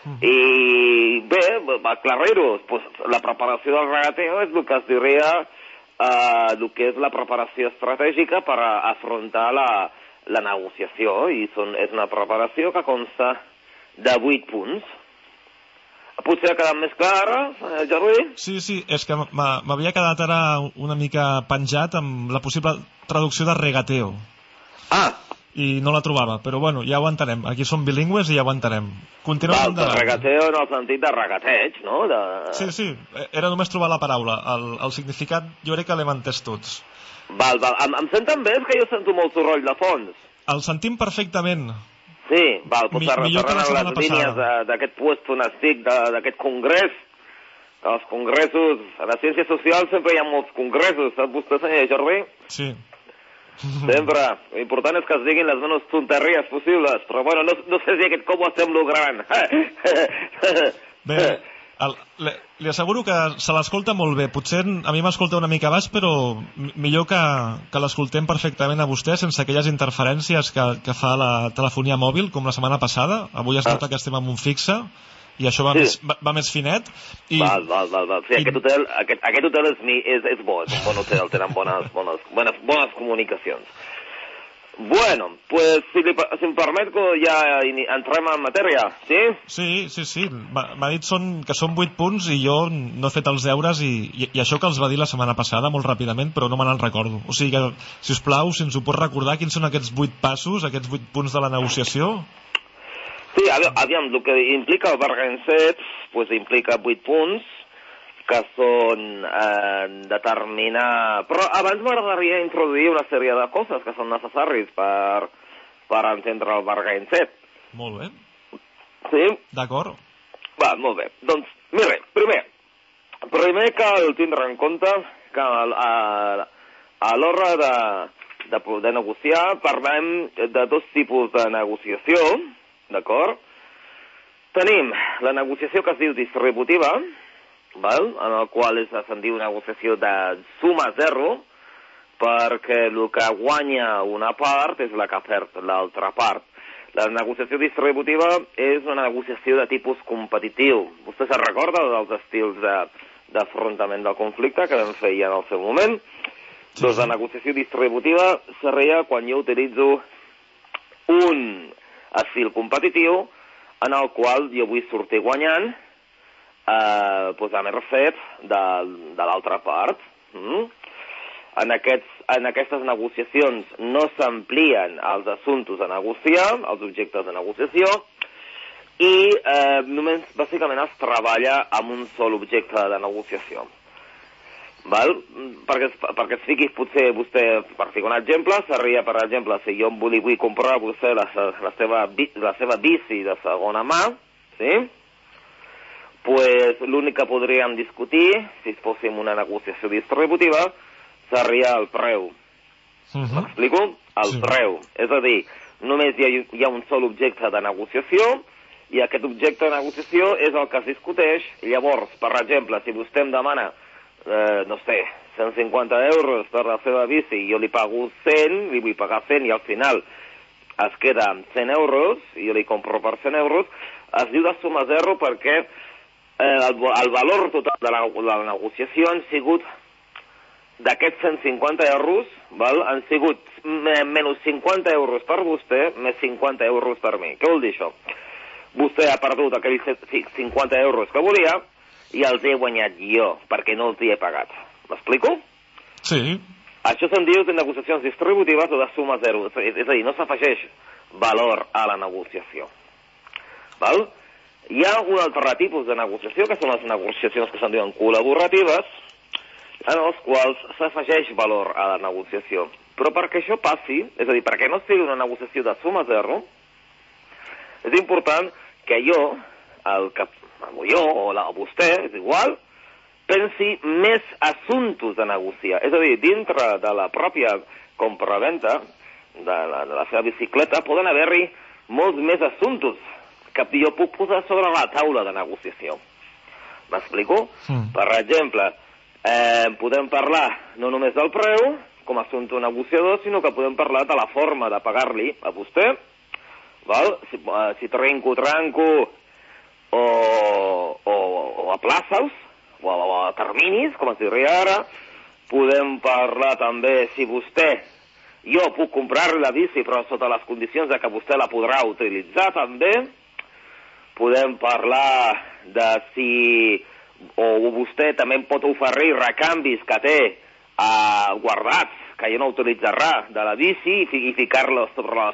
Mm. I bé, aclarir-ho, pues, la preparació del regateo és el que es diria eh, el que és la preparació estratègica per afrontar la, la negociació i són, és una preparació que consta de 8 punts Potser ha quedat més clara, eh, Jordi? Sí, sí, és que m'havia quedat ara una mica penjat amb la possible traducció de regateo. Ah! I no la trobava, però bueno, ja ho entenem. Aquí som bilingües i ja ho entenem. Continuem Val, endavant. Regateo en el sentit de regateig, no? De... Sí, sí, era només trobar la paraula. El, el significat jo crec que l'hem entès tots. Val, val. Em, em senten bé? És que jo sento molt soroll de fons. El sentim perfectament. Sí, val, doncs Mi, referent les línies d'aquest puest on estic, d'aquest congrés, els congressos, a la ciència social sempre hi ha molts congressos, sap vostè, senyor Jordi? Sí. Sempre. L'important és que es diguin les menys tonteries possibles, però bueno, no, no sé si aquest cop ho estem logrant. Bé, el, li, li asseguro que se l'escolta molt bé. Potser a mi m'escolta una mica baix, però millor que, que l'escoltem perfectament a vostè sense aquelles interferències que, que fa la telefonia mòbil, com la setmana passada. Avui es nota ah. que estem amb un fixe i això va, sí. més, va, va més finet. I... Val, val, val, val. Sí, i... aquest hotel, aquest, aquest hotel és, és, és bo, és un bon hotel, tenen bones, bones, bones, bones comunicacions. Bueno, pues si, li, si em permet ja entrem en matèria, sí? Sí, sí, sí. M'ha dit són, que són 8 punts i jo no he fet els deures i, i, i això que els va dir la setmana passada molt ràpidament, però no me n'en recordo. O sigui que, si us plau, si ens ho pot recordar, quins són aquests 8 passos, aquests 8 punts de la negociació? Sí, aviam, el que implica el bargain set, pues implica 8 punts, que són eh, determinar... Però abans m'agradaria introduir una sèrie de coses que són necessaris per, per entendre el bargain set. Molt bé. Sí? D'acord. Va, molt bé. Doncs, mira, primer, primer cal tindre en compte que a, a, a l'hora de, de, de negociar parlem de dos tipus de negociació, d'acord? Tenim la negociació que es diu distributiva, val? en el qual és, se'n diu negociació de suma zero, perquè el que guanya una part és la que perd l'altra part. La negociació distributiva és una negociació de tipus competitiu. Vostè se recorda dels estils de- d'afrontament del conflicte que vam fer ja en el seu moment? Sí. Doncs la negociació distributiva seria quan jo utilitzo un estil competitiu en el qual jo vull sortir guanyant eh, doncs a merced de, de l'altra part. Mm? En, aquests, en aquestes negociacions no s'amplien els assumptes a negociar, els objectes de negociació, i eh, només bàsicament es treballa amb un sol objecte de negociació. Val? Perquè, perquè es fiqui potser vostè, per ficar un exemple, seria, per exemple, si jo vull, vull comprar vostè la, la, seva, la seva bici de segona mà, sí? Pues l'únic que podríem discutir, si fóssim una negociació distributiva, seria el preu. M'explico? El Sí. preu. És a dir, només hi ha, hi ha un sol objecte de negociació i aquest objecte de negociació és el que es discuteix. Llavors, per exemple, si vostè em demana, eh, no sé, 150 euros per la seva bici i jo li pago 100, li vull pagar 100 i al final es queda amb 100 euros i jo li compro per 100 euros, es diu de suma zero perquè eh, el, el valor total de la, de la negociació han sigut d'aquests 150 euros, val, han sigut me- menys 50 euros per vostè, més 50 euros per mi. Què vol dir això? Vostè ha perdut aquells set- sí, 50 euros que volia i els he guanyat jo, perquè no els hi he pagat. M'explico? Sí. Això se'n diu de negociacions distributives o de suma zero. És a dir, no s'afegeix valor a la negociació. Val? Hi ha un altre tipus de negociació, que són les negociacions que se'n diuen col·laboratives, en els quals s'afegeix valor a la negociació. Però perquè això passi, és a dir, perquè no sigui una negociació de suma zero, és important que jo, el que, jo o, la, vostè, és igual, pensi més assumptes de negociar. És a dir, dintre de la pròpia compraventa de la, de la seva bicicleta poden haver-hi molts més assumptes que jo puc posar sobre la taula de negociació. M'explico? Mm. Per exemple, eh, podem parlar no només del preu, com a assumpte negociador, sinó que podem parlar de la forma de pagar-li a vostè, val? Si, eh, si trenco, tranco, o, o, o a places, o a, o a terminis, com es diria ara. Podem parlar també, si vostè, jo puc comprar la bici, però sota les condicions de que vostè la podrà utilitzar també. Podem parlar de si o vostè també em pot oferir recanvis que té uh, guardats, que ja no utilitzarà de la bici i, fi- i ficar-los sobre,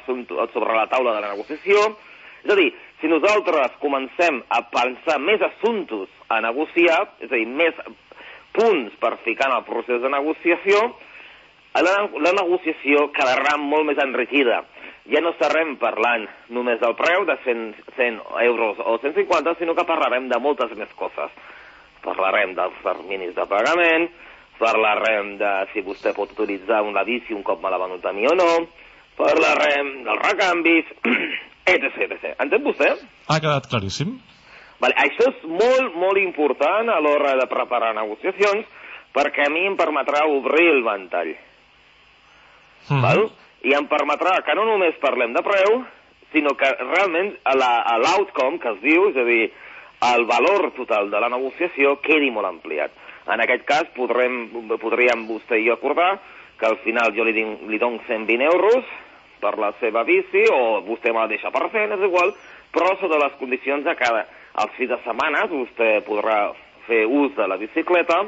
sobre la taula de la negociació. És a dir, si nosaltres comencem a pensar més assumptes a negociar, és a dir, més punts per ficar en el procés de negociació, la, la negociació quedarà molt més enriquida. Ja no estarem parlant només del preu de 100, 100 euros o 150, sinó que parlarem de moltes més coses. Parlarem dels terminis de pagament, parlarem de si vostè pot utilitzar una bici un cop me l'ha venut a mi o no, parlarem dels recanvis, etc, etc. Entén vostè? Ha quedat claríssim. Vale, això és molt, molt important a l'hora de preparar negociacions perquè a mi em permetrà obrir el ventall. Mm. Val? I em permetrà que no només parlem de preu, sinó que realment l'outcome que es diu, és a dir, el valor total de la negociació quedi molt ampliat. En aquest cas podrem, podríem vostè i jo acordar que al final jo li, din, li dono 120 euros per la seva bici o vostè me la deixa per 100, és igual, però sota les condicions de cada als fins de setmanes vostè podrà fer ús de la bicicleta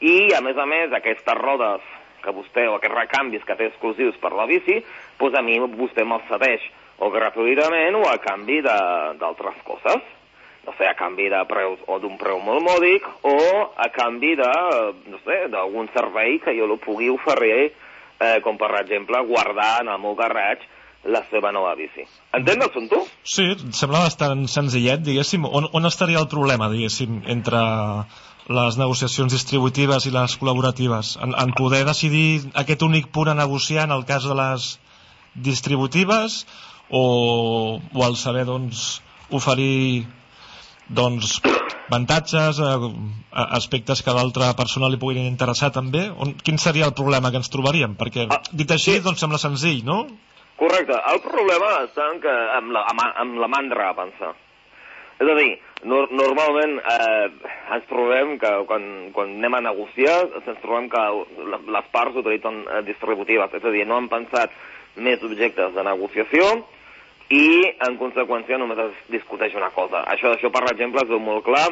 i, a més a més, aquestes rodes que vostè, o aquests recanvis que té exclusius per la bici, doncs a mi vostè me'ls cedeix o gratuïtament o a canvi d'altres coses. no sé, a canvi de preus o d'un preu molt mòdic o a canvi de, no sé, d'algun servei que jo lo pugui oferir, eh, com per exemple guardar en el meu garratge la seva nova bici. Entens l'assumpte? Sí, em sembla bastant senzillet, diguéssim. On, on estaria el problema, diguéssim, entre les negociacions distributives i les col·laboratives? En, en poder decidir aquest únic punt a negociar en el cas de les distributives o, o al saber, doncs, oferir doncs, avantatges, eh, aspectes que a l'altra persona li puguin interessar també? On, quin seria el problema que ens trobaríem? Perquè, dit així, doncs sembla senzill, no? Correcte. El problema està en que amb la, amb, amb la mandra a pensar. És a dir, no, normalment eh, ens trobem que quan, quan anem a negociar ens trobem que les parts utilitzen eh, distributives, és a dir, no han pensat més objectes de negociació i en conseqüència només es discuteix una cosa. Això, això per exemple, es veu molt clar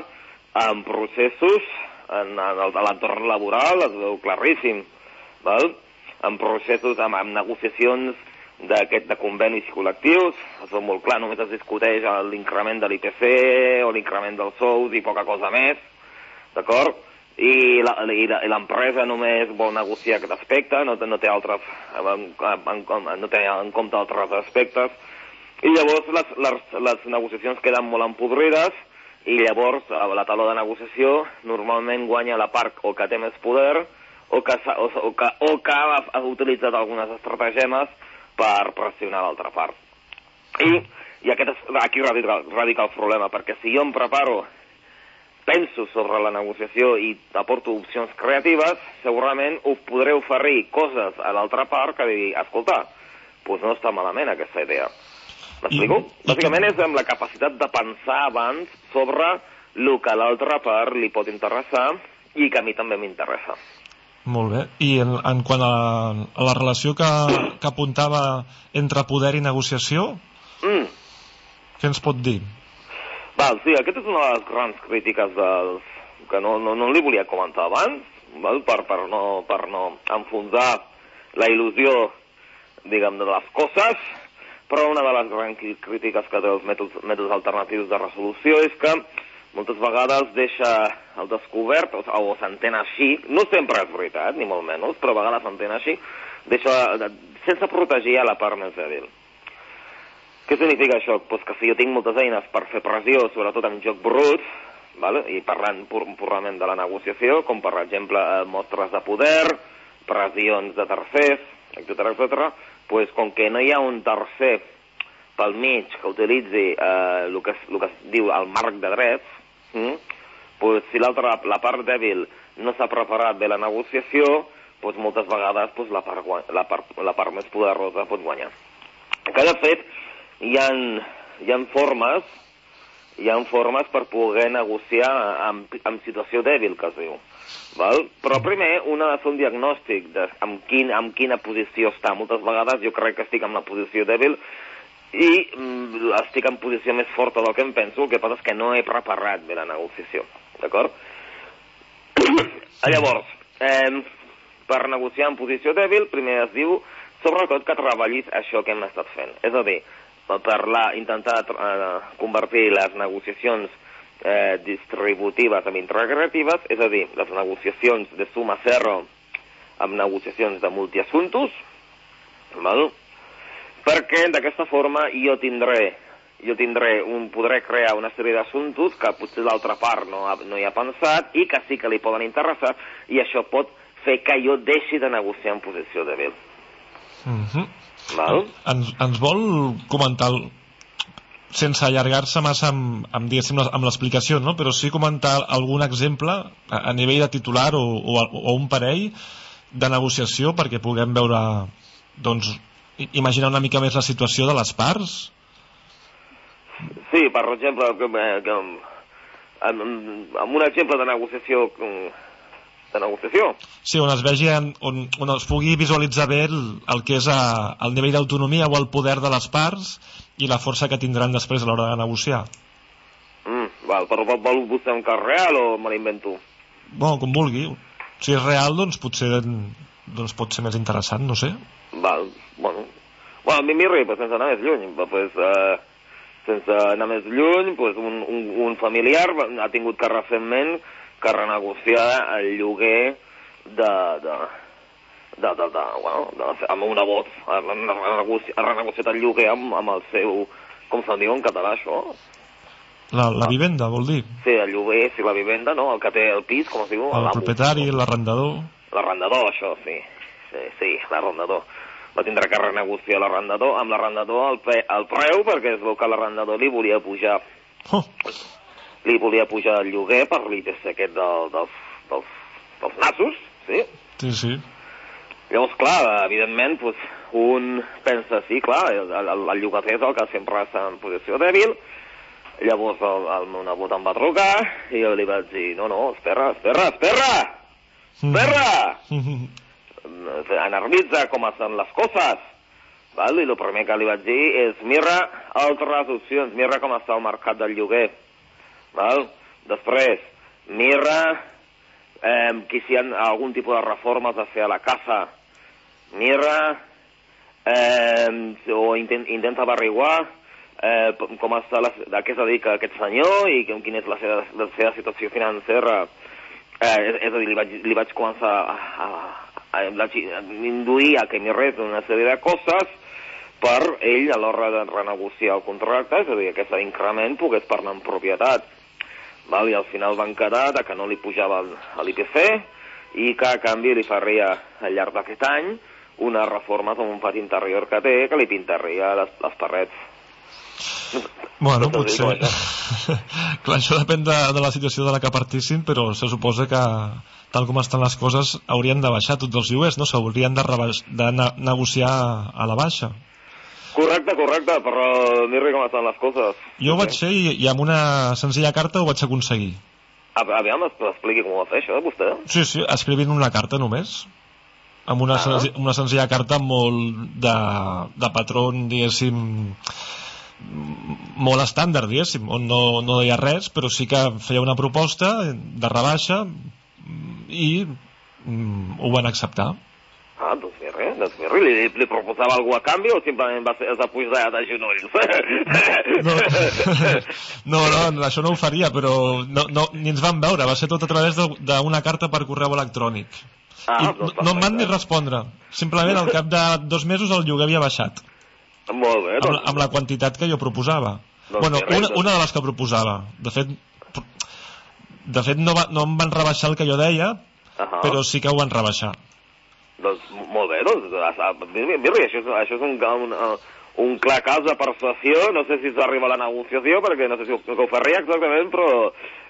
en processos, en, en, en l'entorn laboral, es veu claríssim, val? en processos, amb, amb negociacions d'aquest de convenis col·lectius, es veu molt clar, només es discuteix l'increment de l'IPC o l'increment dels sous i poca cosa més, d'acord? I l'empresa només vol negociar aquest aspecte, no, no té altres, no té en compte altres aspectes, i llavors les, les, les negociacions queden molt empodrides i llavors a la taula de negociació normalment guanya la part o que té més poder o que, o, o que, o que ha utilitzat algunes estratagemes per pressionar l'altra part. I, i aquest és, aquí radica, radica el problema, perquè si jo em preparo, penso sobre la negociació i aporto opcions creatives, segurament us podré oferir coses a l'altra part que digui, escolta, doncs no està malament aquesta idea. M'explico? Bàsicament és amb la capacitat de pensar abans sobre el que l'altra part li pot interessar i que a mi també m'interessa. Molt bé. I en, en quant a, a la relació que, que apuntava entre poder i negociació, mm. què ens pot dir? Val, sí, aquesta és una de les grans crítiques dels, que no, no, no li volia comentar abans, val? Per, per, no, per no enfonsar la il·lusió, diguem, de les coses, però una de les grans crítiques que té els mètodes, mètodes alternatius de resolució és que moltes vegades deixa el descobert, o, o s'entén així, no sempre és veritat, ni molt menys, però a vegades s'entén així, deixa, sense protegir a la part més dèbil. Què significa això? Pues que si jo tinc moltes eines per fer pressió, sobretot en joc brut, vale? i parlant pur, purament de la negociació, com per exemple eh, mostres de poder, pressions de tercers, etc etc, pues, com que no hi ha un tercer pel mig que utilitzi eh, el, que, el que es diu el marc de drets, mm? pues, si l'altra, la part dèbil no s'ha preparat bé la negociació, pues, moltes vegades pues, la, part, la, part, la part més poderosa pot guanyar. Que de fet hi ha, hi ha formes hi ha formes per poder negociar amb, amb situació dèbil, que es diu. Val? Però primer, un ha de fer un diagnòstic de amb, quin, amb quina posició està. Moltes vegades jo crec que estic en la posició dèbil i mm, estic en posició més forta del que em penso, el que passa és que no he preparat bé la negociació, d'acord? Llavors, eh, per negociar en posició dèbil, primer es diu, sobretot que treballis això que hem estat fent. És a dir, per la, intentar eh, convertir les negociacions eh, distributives en integratives, és a dir, les negociacions de suma zero amb negociacions de multiassuntos, val? Perquè d'aquesta forma jo tindré jo tindré un, podré crear una sèrie d'assumptes que potser l'altra part no, ha, no hi ha pensat i que sí que li poden interessar i això pot fer que jo deixi de negociar en posició débil. Mm -hmm. Val? Ens, ens vol comentar el, sense allargar-se massa amb, amb, amb l'explicació, no? però sí comentar algun exemple a, a nivell de titular o, o, o un parell de negociació perquè puguem veure doncs, imaginar una mica més la situació de les parts? Sí, per exemple, que, que, amb, amb un exemple de negociació de negociació. Sí, on es vegi, on, on es pugui visualitzar bé el, el que és a, el nivell d'autonomia o el poder de les parts i la força que tindran després a l'hora de negociar. Mm, val, però vol vostè un cas real o me l'invento? Bueno, com vulgui. Si és real, doncs potser doncs pot ser més interessant, no sé. Val, bueno. Bueno, a mi m'hi pues, sense anar més lluny. Pues, eh, sense anar més lluny, doncs un, un, un familiar ha tingut que recentment que renegociar el lloguer de, de, de, de, de, bueno, de, amb una vot, ha renegociat, ha renegociat el lloguer amb, amb el seu, com se'n diu en català això? La, la vivenda, vol dir? Sí, el lloguer, sí, la vivenda, no? El que té el pis, com es diu? El propietari, l'arrendador... L'arrendador, això, sí. Sí, sí l'arrendador. Va tindre que renegociar l'arrendador amb l'arrendador el, pe- el preu perquè es veu que l'arrendador li volia pujar Oh, li volia pujar el lloguer per l'IPC aquest del, dels, dels, dels nassos, sí? sí, sí. Llavors, clar, evidentment, doncs, un pensa, sí, clar, el, el, el llogater és el que sempre està en posició dèbil, llavors el, el meu nebot em va trucar i jo li vaig dir, no, no, espera, espera, espera, espera! Analitza com estan les coses. Val? I el primer que li vaig dir és mira altres opcions, mira com està el mercat del lloguer. Val? Després, mira eh, que si hi ha algun tipus de reformes a fer a la casa. Mira eh, o intent, intenta averiguar eh, com està la, a què es dedica aquest senyor i quina és la seva, la seva situació financera. Eh, és, és a dir, li vaig, li vaig començar a, a induir a que mirés una sèrie de coses per ell a l'hora de renegociar el contracte, és a dir, que aquest increment pogués parlar en propietat. Val? I al final van quedar de que no li pujava l'IPC i que a canvi li faria al llarg d'aquest any una reforma amb un pati interior que té que li pintaria les, les parets. Bueno, No potser... Clar, això depèn de, de la situació de la que partissin, però se suposa que, tal com estan les coses, haurien de baixar tots els lloguers, no? S'haurien de, de ne negociar a la baixa. Correcte, correcte, però mira com estan les coses. Jo ho vaig fer i, i amb una senzilla carta ho vaig aconseguir. A, aviam, expliqui com ho va fer això, vostè. Sí, sí, escrivint una carta només. Amb una, Ah. senzi una senzilla carta molt de, de patró, diguéssim, molt estàndard, diguéssim, on no, no deia res, però sí que feia una proposta de rebaixa i mm, ho van acceptar. Ah, doncs mira, doncs mira, li, li proposava algú a canvi o simplement va ser, es va pujar de genolls? No, no, no, això no ho faria, però no, no, ni ens van veure, va ser tot a través d'una carta per correu electrònic. Ah, I doncs no, no em van ni respondre. Simplement al cap de dos mesos el lloguer havia baixat. Molt bé, amb, doncs... la- amb la quantitat que jo proposava. Doncs bueno, res, una, doncs. una de les que proposava. De fet, de fet no, va, no em van rebaixar el que jo deia, Ahà. però sí que ho van rebaixar. Doncs molt bé, doncs, mira, això, és, això és un, un, un clar cas de persuasió, no sé si s'arriba a la negociació, perquè no sé si ho, ho faria exactament, però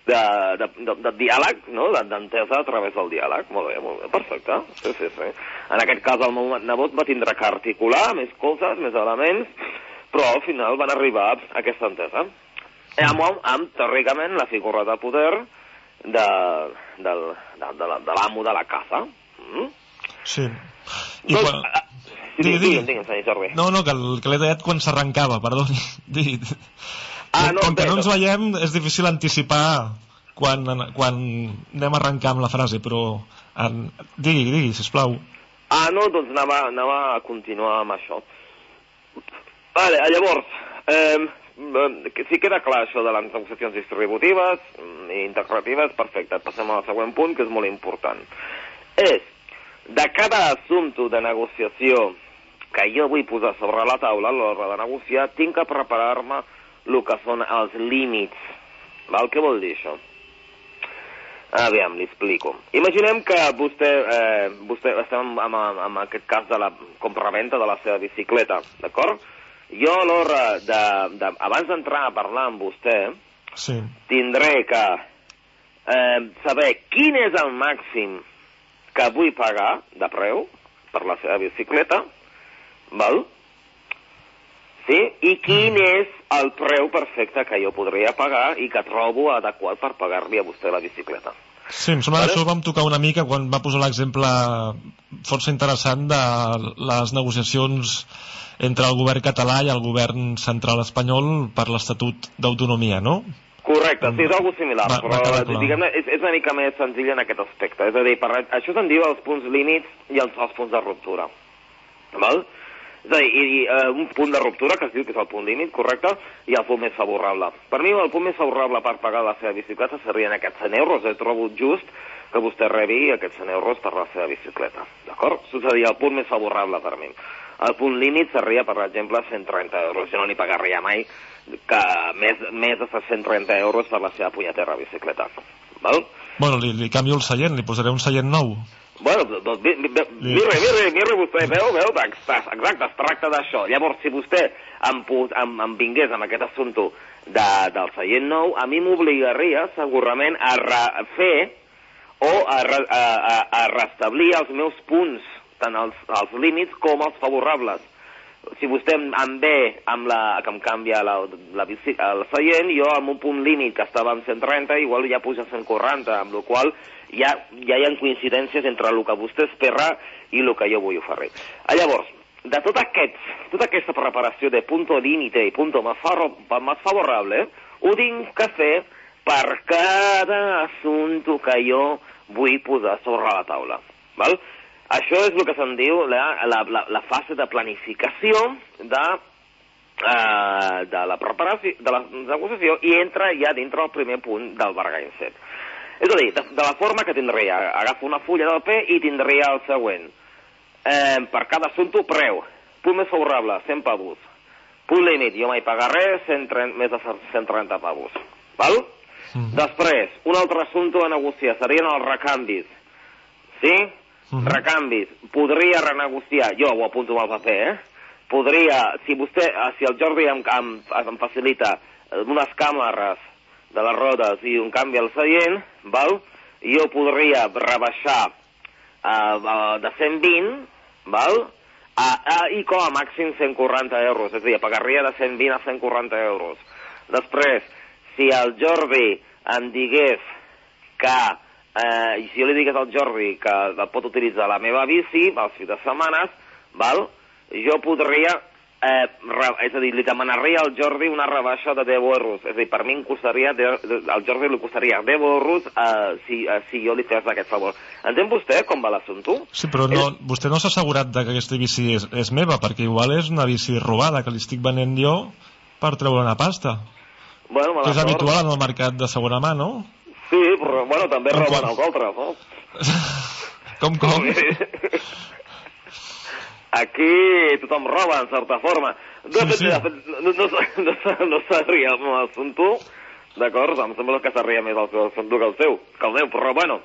de, de, de, de diàleg, no?, De- d'entesa a través del diàleg. Molt bé, molt bé, perfecte. Sí, sí, sí. En aquest cas el meu nebot va tindre que articular més coses, més elements, però al final van arribar a aquesta entesa. I amb, amb teòricament, la figura de poder de, del, de, de, de l'amo de la casa. Mm? Sí. I Doncs, quan... ah, Sí, Digui, digui. digui'm, senyor Jordi. No, no, que, el, que l'he tallat quan s'arrencava, perdoni. Digui. Ah, no, Com que no ens veiem, és difícil anticipar quan, quan anem a arrencar amb la frase, però en... digui, digui, sisplau. Ah, no, doncs anava, anava a continuar amb això. Vale, llavors, eh, que si queda clar això de les negociacions distributives mm, i integratives, perfecte, passem al següent punt, que és molt important. És, de cada assumpte de negociació que jo vull posar sobre la taula a l'hora de negociar, tinc que preparar-me el que són els límits. Val? Què vol dir això? Aviam, li explico. Imaginem que vostè, eh, vostè estem amb, amb, amb aquest cas de la compraventa de la seva bicicleta, d'acord? Jo a l'hora de, de, abans d'entrar a parlar amb vostè, Sí. tindré que eh, saber quin és el màxim que vull pagar de preu per la seva bicicleta, val? Sí? I quin és el preu perfecte que jo podria pagar i que trobo adequat per pagar-li a vostè la bicicleta. Sí, em sembla Vale. que això vam tocar una mica quan va posar l'exemple força interessant de les negociacions entre el govern català i el govern central espanyol per l'Estatut d'Autonomia, no? Correcte, sí, és algo similar, Va- però diguem-ne, és, és una mica més senzill en aquest aspecte. És a dir, per, això se'n diu els punts límits i els, els punts de ruptura. Val? És a dir, i, i eh, un punt de ruptura, que es diu que és el punt límit, correcte, i el punt més favorable. Per mi, el punt més favorable per pagar la seva bicicleta serien aquests 100 euros. He trobat just que vostè rebi aquests 100 euros per la seva bicicleta. D'acord? Això seria el punt més favorable per mi. El punt límit seria, per exemple, 130 euros. Jo no li pagaria mai que més, més de 130 euros per la seva punyetera bicicleta. Val? Bueno, li, li canvio el seient, li posaré un seient nou. Bueno, doncs, mi- mi- mi- mire, mire, mire vostè, veu, veu, exacte, es tracta d'això. Llavors, si vostè em, em, em vingués amb aquest assumpte de, del seient nou, a mi m'obligaria segurament a re- fer o a, a, a, a restablir els meus punts, tant els, els límits com els favorables. Si vostè em, ve amb la, que em canvia la, la bici, el seient, jo amb un punt límit que estava en 130, igual ja puja a 140, amb la qual ja, ja hi ha coincidències entre el que vostè espera i el que jo vull oferir. Ah, Llavors, de tot aquest, tota aquesta preparació de punto límite i punto más, faro, más favorable, ho tinc que fer per cada assumpte que jo vull posar sobre la taula. Val? Això és el que se'n diu la, la, la, la fase de planificació de, eh, de la preparació, de la negociació i entra ja dintre el primer punt del bargain set. És a dir, de, de la forma que tindria, agafa una fulla del paper i tindria el següent. Eh, per cada assumpte, preu. Punt més favorable, 100 pavos. Punt límit, jo mai pagar res, 130, més de 130 pavos. Val? Mm. Després, un altre assumpte a negociar serien els recanvis. Sí? Mm. Recanvis. Podria renegociar, jo ho apunto al paper, eh? Podria, si vostè, eh, si el Jordi em, em, em facilita eh, unes càmeres de les rodes i un canvi al seient, val? jo podria rebaixar uh, de 120, val? A, a, i com a màxim 140 euros, és a dir, pagaria de 120 a 140 euros. Després, si el Jordi em digués que, eh, i si jo li digués al Jordi que pot utilitzar la meva bici els fins de setmanes, val? jo podria, eh, re, és a dir, li demanaria al Jordi una rebaixa de 10 euros. És a dir, per mi em costaria, de, de, al Jordi li costaria 10 euros eh, si, eh, si jo li fes aquest favor. Entén vostè com va l'assumpte? Sí, però no, vostè no s'ha assegurat de que aquesta bici és, és meva, perquè igual és una bici robada que li estic venent jo per treure una pasta. Bueno, Que és habitual en el mercat de segona mà, no? Sí, però bueno, també Com roben quan- els altres, no? Com, com? Aquí tothom roba, en certa forma. De fet, sí. de fet, no, no, no, no, s'arria amb l'assumpte, d'acord? Em sembla que s'arria més el seu assumpte que el seu, que el meu, però bueno.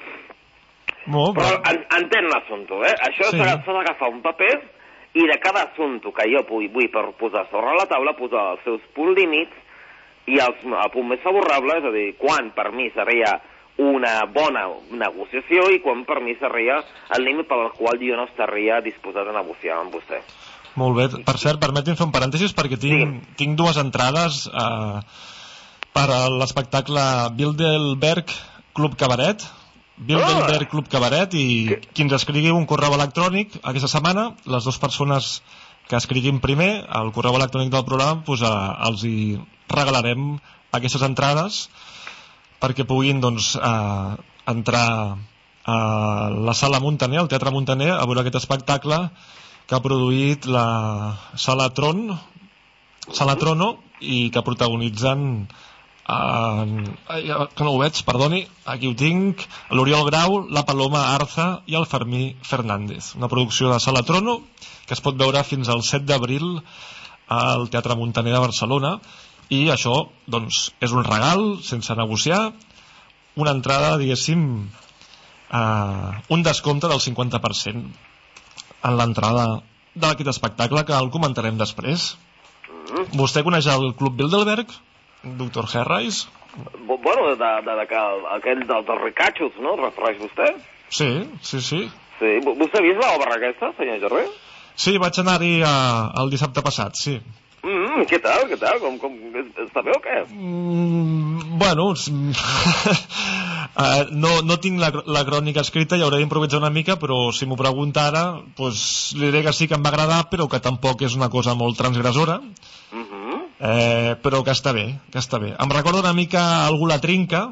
Molt Però en, entén l'assumpte, eh? Això Sí. s'ha d'agafar un paper i de cada assumpte que jo vull, vull per posar sobre la taula, posar els seus punts límits i els, el punt més favorable, és a dir, quan per mi seria una bona negociació i quan per mi seria el límit per al qual jo no estaria disposat a negociar amb vostè. Molt bé. Per cert, permeti'm fer un parèntesis perquè tinc, tinc dues entrades eh, per a l'espectacle Bilderberg Club Cabaret. Bilderberg Club Cabaret i qui ens escrigui un correu electrònic aquesta setmana, les dues persones que escriguin primer al correu electrònic del programa doncs, eh, els hi regalarem aquestes entrades perquè puguin doncs, eh, entrar a la sala Montaner, al Teatre Montaner, a veure aquest espectacle que ha produït la Sala Tron, Sala Trono, i que protagonitzen en, ai, que no ho veig, perdoni, aquí ho tinc, l'Oriol Grau, la Paloma Arza i el Fermí Fernández. Una producció de Sala Trono que es pot veure fins al 7 d'abril al Teatre Montaner de Barcelona i això, doncs, és un regal sense negociar, una entrada, diguéssim, eh, un descompte del 50% en l'entrada d'aquest espectacle que el comentarem després. Vostè coneix el Club Bilderberg, doctor Herreis? Bu- Bueno, de, de, de el- aquell dels, dels ricatxos, no? Refereix vostè? Sí, sí, sí. Sí. Vostè ha vist l'obra aquesta, senyor Jordi? Sí, vaig anar-hi eh, el dissabte passat, sí. Mm, què tal, què tal? Com, com, està bé o què? Mm, bueno, eh, no, no tinc la, la crònica escrita i hauré d'improvisar una mica, però si m'ho pregunta ara, pues, li diré que sí que em va agradar, però que tampoc és una cosa molt transgressora, Mhm. eh, però que està bé, que està bé. Em recorda una mica algú la trinca,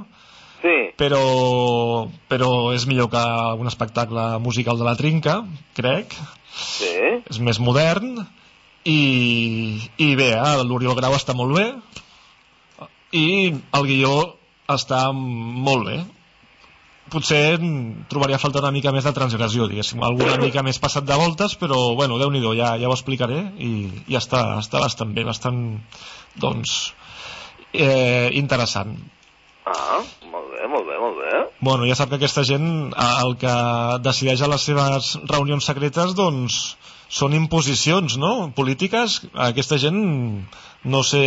Sí. però, però és millor que un espectacle musical de la trinca, crec. Sí. És més modern i, i bé, eh, l'Oriol Grau està molt bé i el guió està molt bé potser trobaria falta una mica més de transgressió, diguéssim, alguna mica més passat de voltes, però bueno, déu nhi ja, ja ho explicaré i ja està, està bastant bé, bastant doncs eh, interessant. Ah, molt bé, molt bé, molt bé. Bueno, ja sap que aquesta gent el que decideix a les seves reunions secretes doncs són imposicions no? polítiques aquesta gent no sé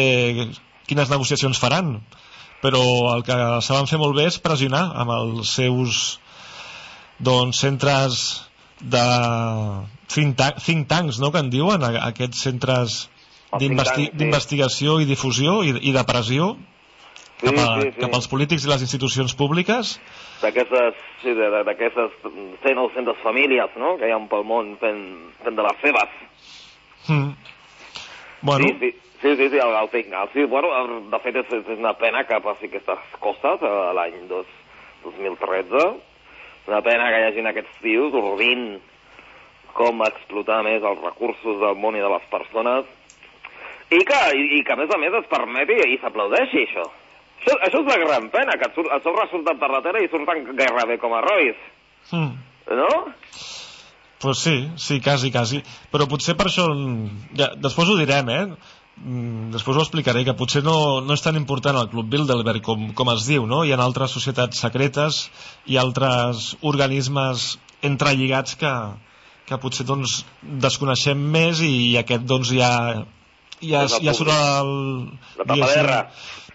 quines negociacions faran però el que saben fer molt bé és pressionar amb els seus doncs, centres de think, tank, think tanks no, que en diuen aquests centres d'investigació i difusió i, i de pressió sí, cap, a, sí, sí. cap als polítics i les institucions públiques d'aquestes sí, d'aquestes 100 o 200 famílies no? que hi ha pel món fent, fent de les seves mm. bueno sí, sí. Sí, sí, sí, el, el Tingal. Sí, bueno, de fet és, és una pena que passi aquestes coses a l'any 2013. Una pena que hi hagin aquests tios ordint com explotar més els recursos del món i de les persones i que, i, i que a més a més es permeti i s'aplaudeixi això. Això, això és la gran pena, que a sobre surten per la tele i surten gairebé com a herois. Mm. No? Pues sí, sí, quasi, quasi. Però potser per això... Ja, després ho direm, eh? Mm, després ho explicaré, que potser no, no és tan important el Club Bilderberg com, com es diu, no? Hi ha altres societats secretes i altres organismes entrelligats que, que potser doncs, desconeixem més i aquest doncs ja, ja, ja surt el... La tapadera.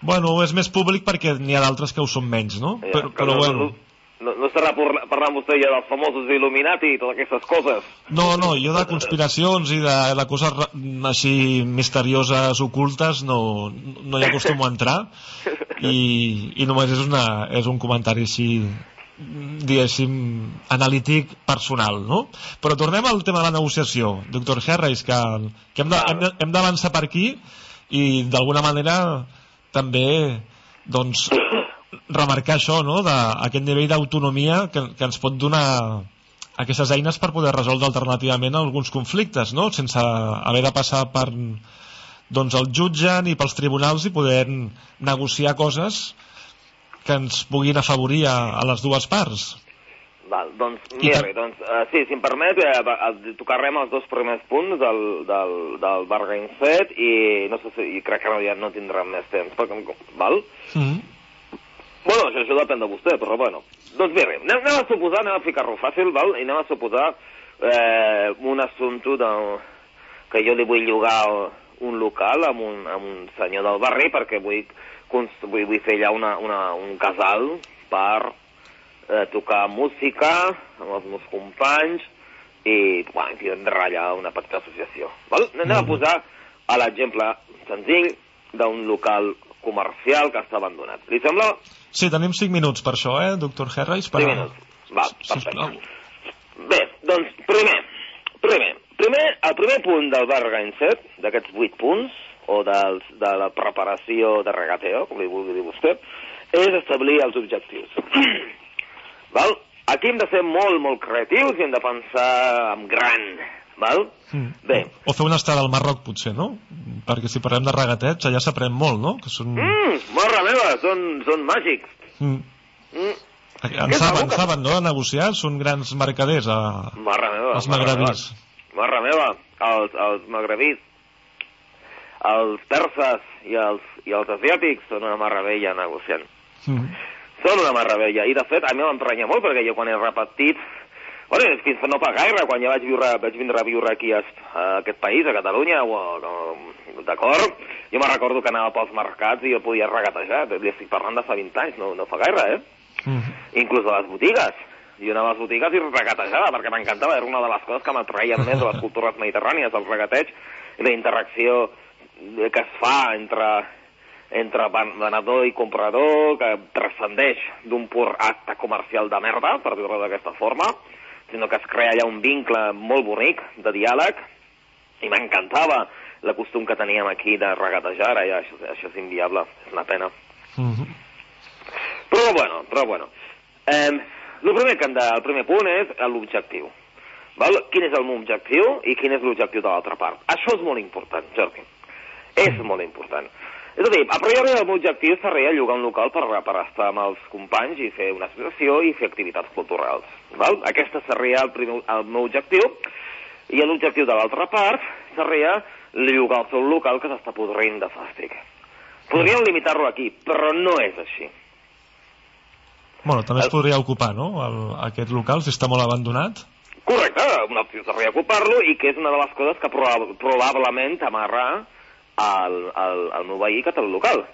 Bueno, és més públic perquè n'hi ha d'altres que ho són menys, no? Ja, però, però no, bueno... No, no, no estarà parlant vostè ja dels famosos Illuminati i totes aquestes coses? No, no, jo de conspiracions i de, de coses així misterioses, ocultes, no, no hi acostumo a entrar i, i només és, una, és un comentari així diguéssim, analític personal, no? Però tornem al tema de la negociació, doctor Harris, que, que hem d'avançar per aquí i d'alguna manera també doncs, remarcar això, no?, d'aquest nivell d'autonomia que, que ens pot donar aquestes eines per poder resoldre alternativament alguns conflictes, no?, sense haver de passar per doncs, el jutge ni pels tribunals i poder negociar coses que ens puguin afavorir a, a les dues parts. Val, doncs, mira, per... doncs, uh, sí, si em permet, uh, tocarem els dos primers punts del, del, del Bargain Set i no sé si, i crec que no, ja no tindrem més temps, perquè, val? Mm -hmm. Bueno, això, això depèn de vostè, però bueno. Doncs bé, anem, anem a suposar, anem a ficar-ho fàcil, val? i anem a suposar eh, un assumpte de, que jo li vull llogar un local amb un, amb un senyor del barri perquè vull, vull, vull fer allà una, una, un casal per eh, tocar música amb els meus companys i, bueno, i tindrà allà una petita associació. Val? Anem a posar a l'exemple senzill d'un local comercial que està abandonat. Li sembla? Sí, tenim 5 minuts per això, eh, doctor Herreis? Per... 5 minuts. Va, perfecte. Bé, doncs, primer, primer, primer, el primer punt del Bargain Set, d'aquests 8 punts, o dels, de la preparació de regateo, com li vulgui dir vostè, és establir els objectius. Val? Aquí hem de ser molt, molt creatius i hem de pensar en gran, val? Mm. Bé. O fer una estada al Marroc, potser, no? Perquè si parlem de regatets, allà s'aprèn molt, no? Que són... Mm, morra meva, són, són màgics. Mm. Mm. En saben, saben, no?, a negociar, són grans mercaders, a... Marra meva. els magrebís. Marra meva, els, els magrebís, els perses i els, i els asiàtics són una meravella negociant. Mm. Són una meravella. I, de fet, a mi m'emprenya molt, perquè jo quan he repetit Bueno, fins fa no fa gaire, quan ja vaig, viure, vaig vindre a viure aquí a, a aquest país, a Catalunya, o, o, d'acord? Jo me recordo que anava pels mercats i jo podia regatejar, li estic parlant de fa 20 anys, no, no fa gaire, eh? Mm. Inclús a les botigues. Jo anava a les botigues i regatejava, perquè m'encantava, era una de les coses que m'atraien més de les cultures mediterrànies, el regateig la interacció que es fa entre, entre venedor i comprador, que transcendeix d'un pur acte comercial de merda, per dir-ho d'aquesta forma, sinó que es crea allà un vincle molt bonic de diàleg i m'encantava la costum que teníem aquí de regatejar, ara ja això, això és inviable, és una pena. Mm -hmm. Però bueno, però bueno. Eh, el, primer que hem de, el primer punt és l'objectiu. Quin és el meu objectiu i quin és l'objectiu de l'altra part. Això és molt important, Jordi. És molt important. És a dir, a priori el meu objectiu seria llogar un local per, per estar amb els companys i fer una exposició i fer activitats culturals. Val? Aquesta seria el, primer, el meu objectiu. I l'objectiu de l'altra part seria llogar el seu local que s'està podrint de fàstic. Podríem limitar-lo aquí, però no és així. Bueno, també es podria ocupar, no?, el, aquest local, si està molt abandonat. Correcte, una opció seria ocupar-lo i que és una de les coses que proba probablement amarra al, al, al meu veí que té el local.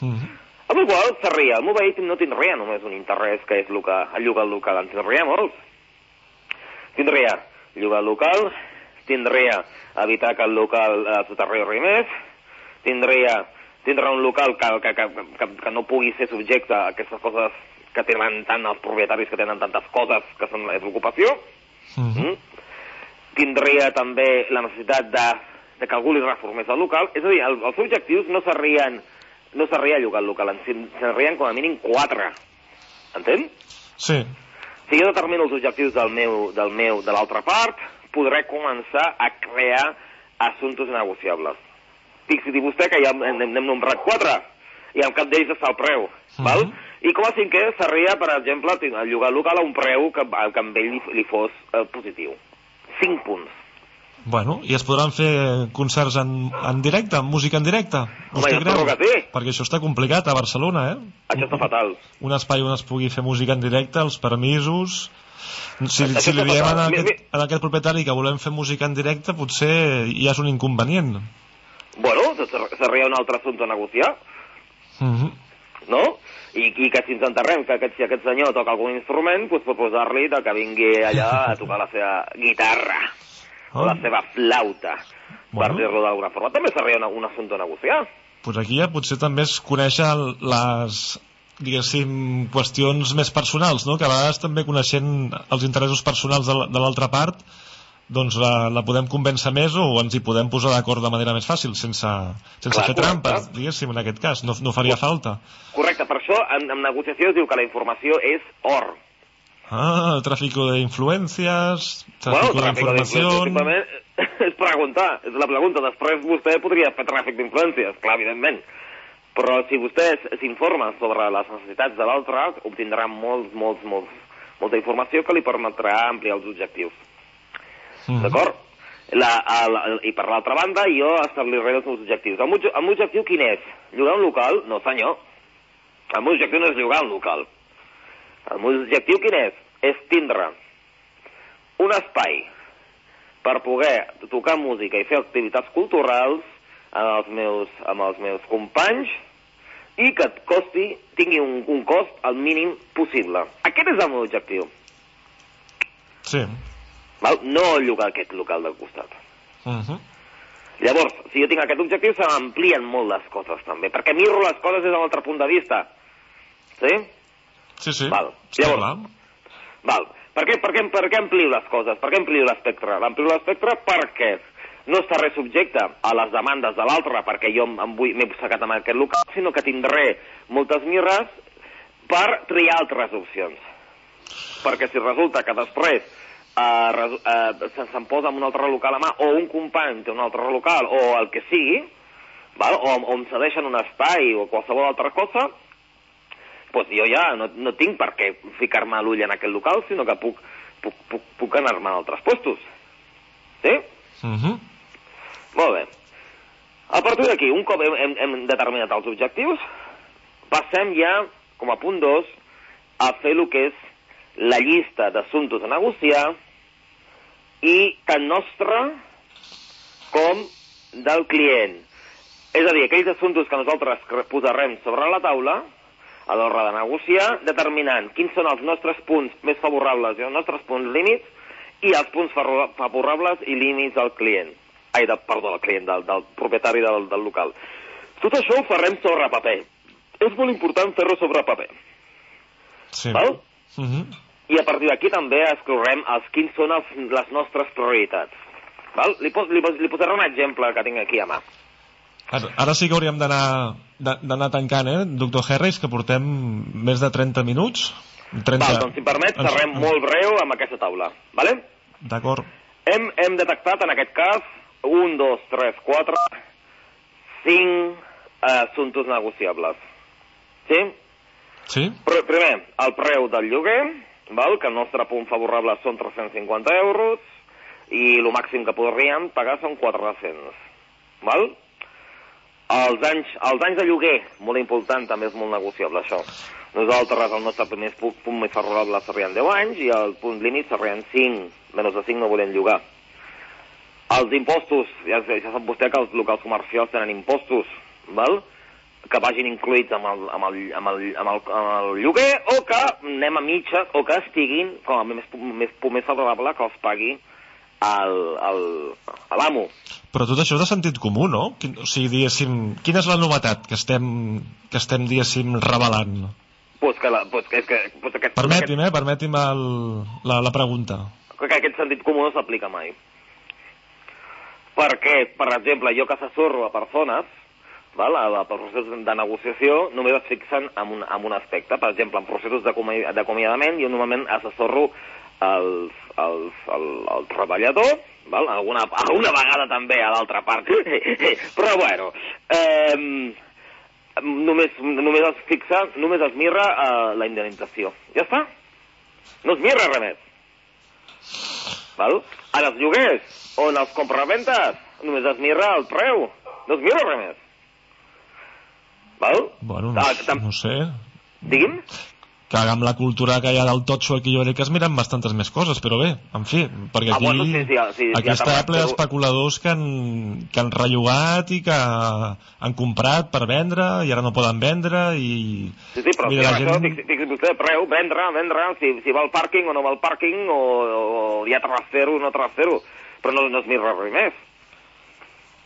Mm -hmm. Amb la qual seria, el meu veí no tindria només un interès que és el, que, el llogar el local, en tindria molts. Tindria llogar el local, tindria evitar que el local eh, soterri rimés, tindria, tindrà un local que, que, que, que, que no pugui ser subjecte a aquestes coses que tenen tant els propietaris que tenen tantes coses que són és l'ocupació. Mm -hmm. Mm? Tindria també la necessitat de, de que algú li reformés el local. És a dir, el, els objectius no serien no seria llogar el local, serien com a mínim quatre. Entén? Sí. Si jo determino els objectius del meu, del meu, de l'altra part, podré començar a crear assumptes negociables. Fixi-t'hi vostè que ja n'hem nombrat quatre, i al cap d'ells està el preu, val? I com a cinquè seria, per exemple, el llogar el local a un preu que, que amb ell li, li fos eh, positiu. Cinc punts. Bueno, i es podran fer concerts en, en directe, amb música en directe? Home, espero que sí. Perquè això està complicat a Barcelona, eh? Això està fatal. Un espai on es pugui fer música en directe, els permisos... Si, Això si li diem fatal. a Mi- aquest, a aquest propietari que volem fer música en directe, potser ja és un inconvenient. Bueno, ser- seria un altre assumpte a negociar, Mm -hmm. no? I, i que si ens enterrem que aquest, si aquest senyor toca algun instrument, doncs proposar-li de que vingui allà a tocar la seva guitarra o la seva flauta, per dir-lo d'alguna forma. També seria una, un assumpte a negociar. pues aquí ja potser també es coneixen les diguéssim, qüestions més personals, no? que a vegades també coneixent els interessos personals de la- de l'altra part doncs la, la podem convèncer més o ens hi podem posar d'acord de manera més fàcil, sense, sense Clar, fer correcte. trampes, diguéssim, en aquest cas. No, no faria falta. Correcte, per això en, en negociació es diu que la informació és or. Ah, el tráfico de influencias, Bueno, tráfico información... simplement és preguntar, és la pregunta. Després vostè podria fer tràfic d'influències, clar, evidentment. Però si vostè s'informa sobre les necessitats de l'altre, obtindrà molts, molts, molts, molta informació que li permetrà ampliar els objectius. Mhm. D'acord? La, el, I per l'altra banda, jo establiré els meus objectius. El meu, el meu objectiu quin és? Llogar un local? No, senyor. El meu objectiu no és llogar un local. El meu objectiu quin és? És tindre un espai per poder tocar música i fer activitats culturals amb els meus, amb els meus companys i que et costi, tingui un, un cost al mínim possible. Aquest és el meu objectiu. Sí. Val? No llogar aquest local del costat. Uh -huh. Llavors, si jo tinc aquest objectiu, se m'amplien molt les coses, també, perquè miro les coses des d'un altre punt de vista. Sí? Sí, sí. Val. Està Llavors, clar. Val. Per què, per, què, per què amplio les coses? Per què amplio l'espectre? L'amplio l'espectre perquè no estaré subjecte a les demandes de l'altre perquè jo m'he sacat amb aquest local, sinó que tindré moltes mirres per triar altres opcions. Perquè si resulta que després eh, eh, se- se'm posa en un altre local a mà, o un company té un altre local, o el que sigui, val? O, o em cedeixen un espai o qualsevol altra cosa, doncs jo ja no, no tinc per què ficar-me l'ull en aquest local, sinó que puc, puc, puc, puc anar-me a altres puestos. Sí? Uh -huh. Molt bé. A partir d'aquí, un cop hem, hem, hem determinat els objectius, passem ja, com a punt 2, a fer el que és la llista d'assumptes a negociar i tant nostre com del client. És a dir, aquells assumptes que nosaltres posarem sobre la taula a l'hora de negociar, determinant quins són els nostres punts més favorables i els nostres punts límits i els punts favorables i límits del client. Ai, de, perdó, del client, del, del propietari del, del local. Tot això ho farem sobre paper. És molt important fer-ho sobre paper. Sí. Val? Uh -huh. I a partir d'aquí també escriurem els quins són els, les nostres prioritats. Val? Li, pos, li, pos, li posaré un exemple que tinc aquí a mà. Ara, ara sí que hauríem d'anar tancant, eh, doctor Harris, que portem més de 30 minuts. 30... Val, doncs si em permet, Ens- serem molt breu amb aquesta taula. Vale? D'acord. Hem, hem detectat en aquest cas 1, 2, 3, 4, 5 eh, assumptes negociables. Sí? Sí? Pr primer, el preu del lloguer, val? que el nostre punt favorable són 350 euros, i el màxim que podríem pagar són 400. Val? Els anys, els anys de lloguer, molt important, també és molt negociable això. Nosaltres, el nostre primer pu- punt més favorable serien 10 anys i el punt límit serien 5. Menys de 5 no volem llogar. Els impostos, ja, ja sap vostè que els locals comercials tenen impostos, val? que vagin incluïts amb el, amb, el, amb, el, amb, el, amb el lloguer o que anem a mitges o que estiguin com a més, més, més favorable que els pagui a l'amo. Però tot això és de sentit comú, no? Quin, o sigui, diguéssim, quina és la novetat que estem, que estem diguéssim, revelant? Pues que, la, pues que, és que, pues aquest, Permeti'm, eh? Permeti'm el, la, la pregunta. que, que aquest sentit comú no s'aplica mai. Perquè, per exemple, jo que assessoro a persones, val, a, a processos de negociació, només es fixen en un, en un aspecte. Per exemple, en processos d'acomi- d'acomiadament, jo normalment assessoro els, els, el, el treballador, val? Alguna, alguna vegada també a l'altra part, però bueno, eh, només, només es fixa, només es mira eh, la indemnització. Ja està. No es mira res més. Val? En els lloguers o en els compraventes només es mira el preu. No es mira res més. Val? Bueno, no, Ah, no sé. Digui'm? Que amb la cultura que hi ha del totxo aquí jo crec que es miren bastantes més coses, però bé, en fi, perquè Ah, aquí, bueno, sí, sí, sí, aquí ja està ple d'especuladors que, han, que han rellogat i que han comprat per vendre i ara no poden vendre i... Sí, sí, però Mira, Mira, la això, gent- fixi, fixi vostè, preu, vendre, vendre, si, si va al pàrquing o no va al pàrquing, o, o hi ha trastero o no trastero, però no, no es mira res més.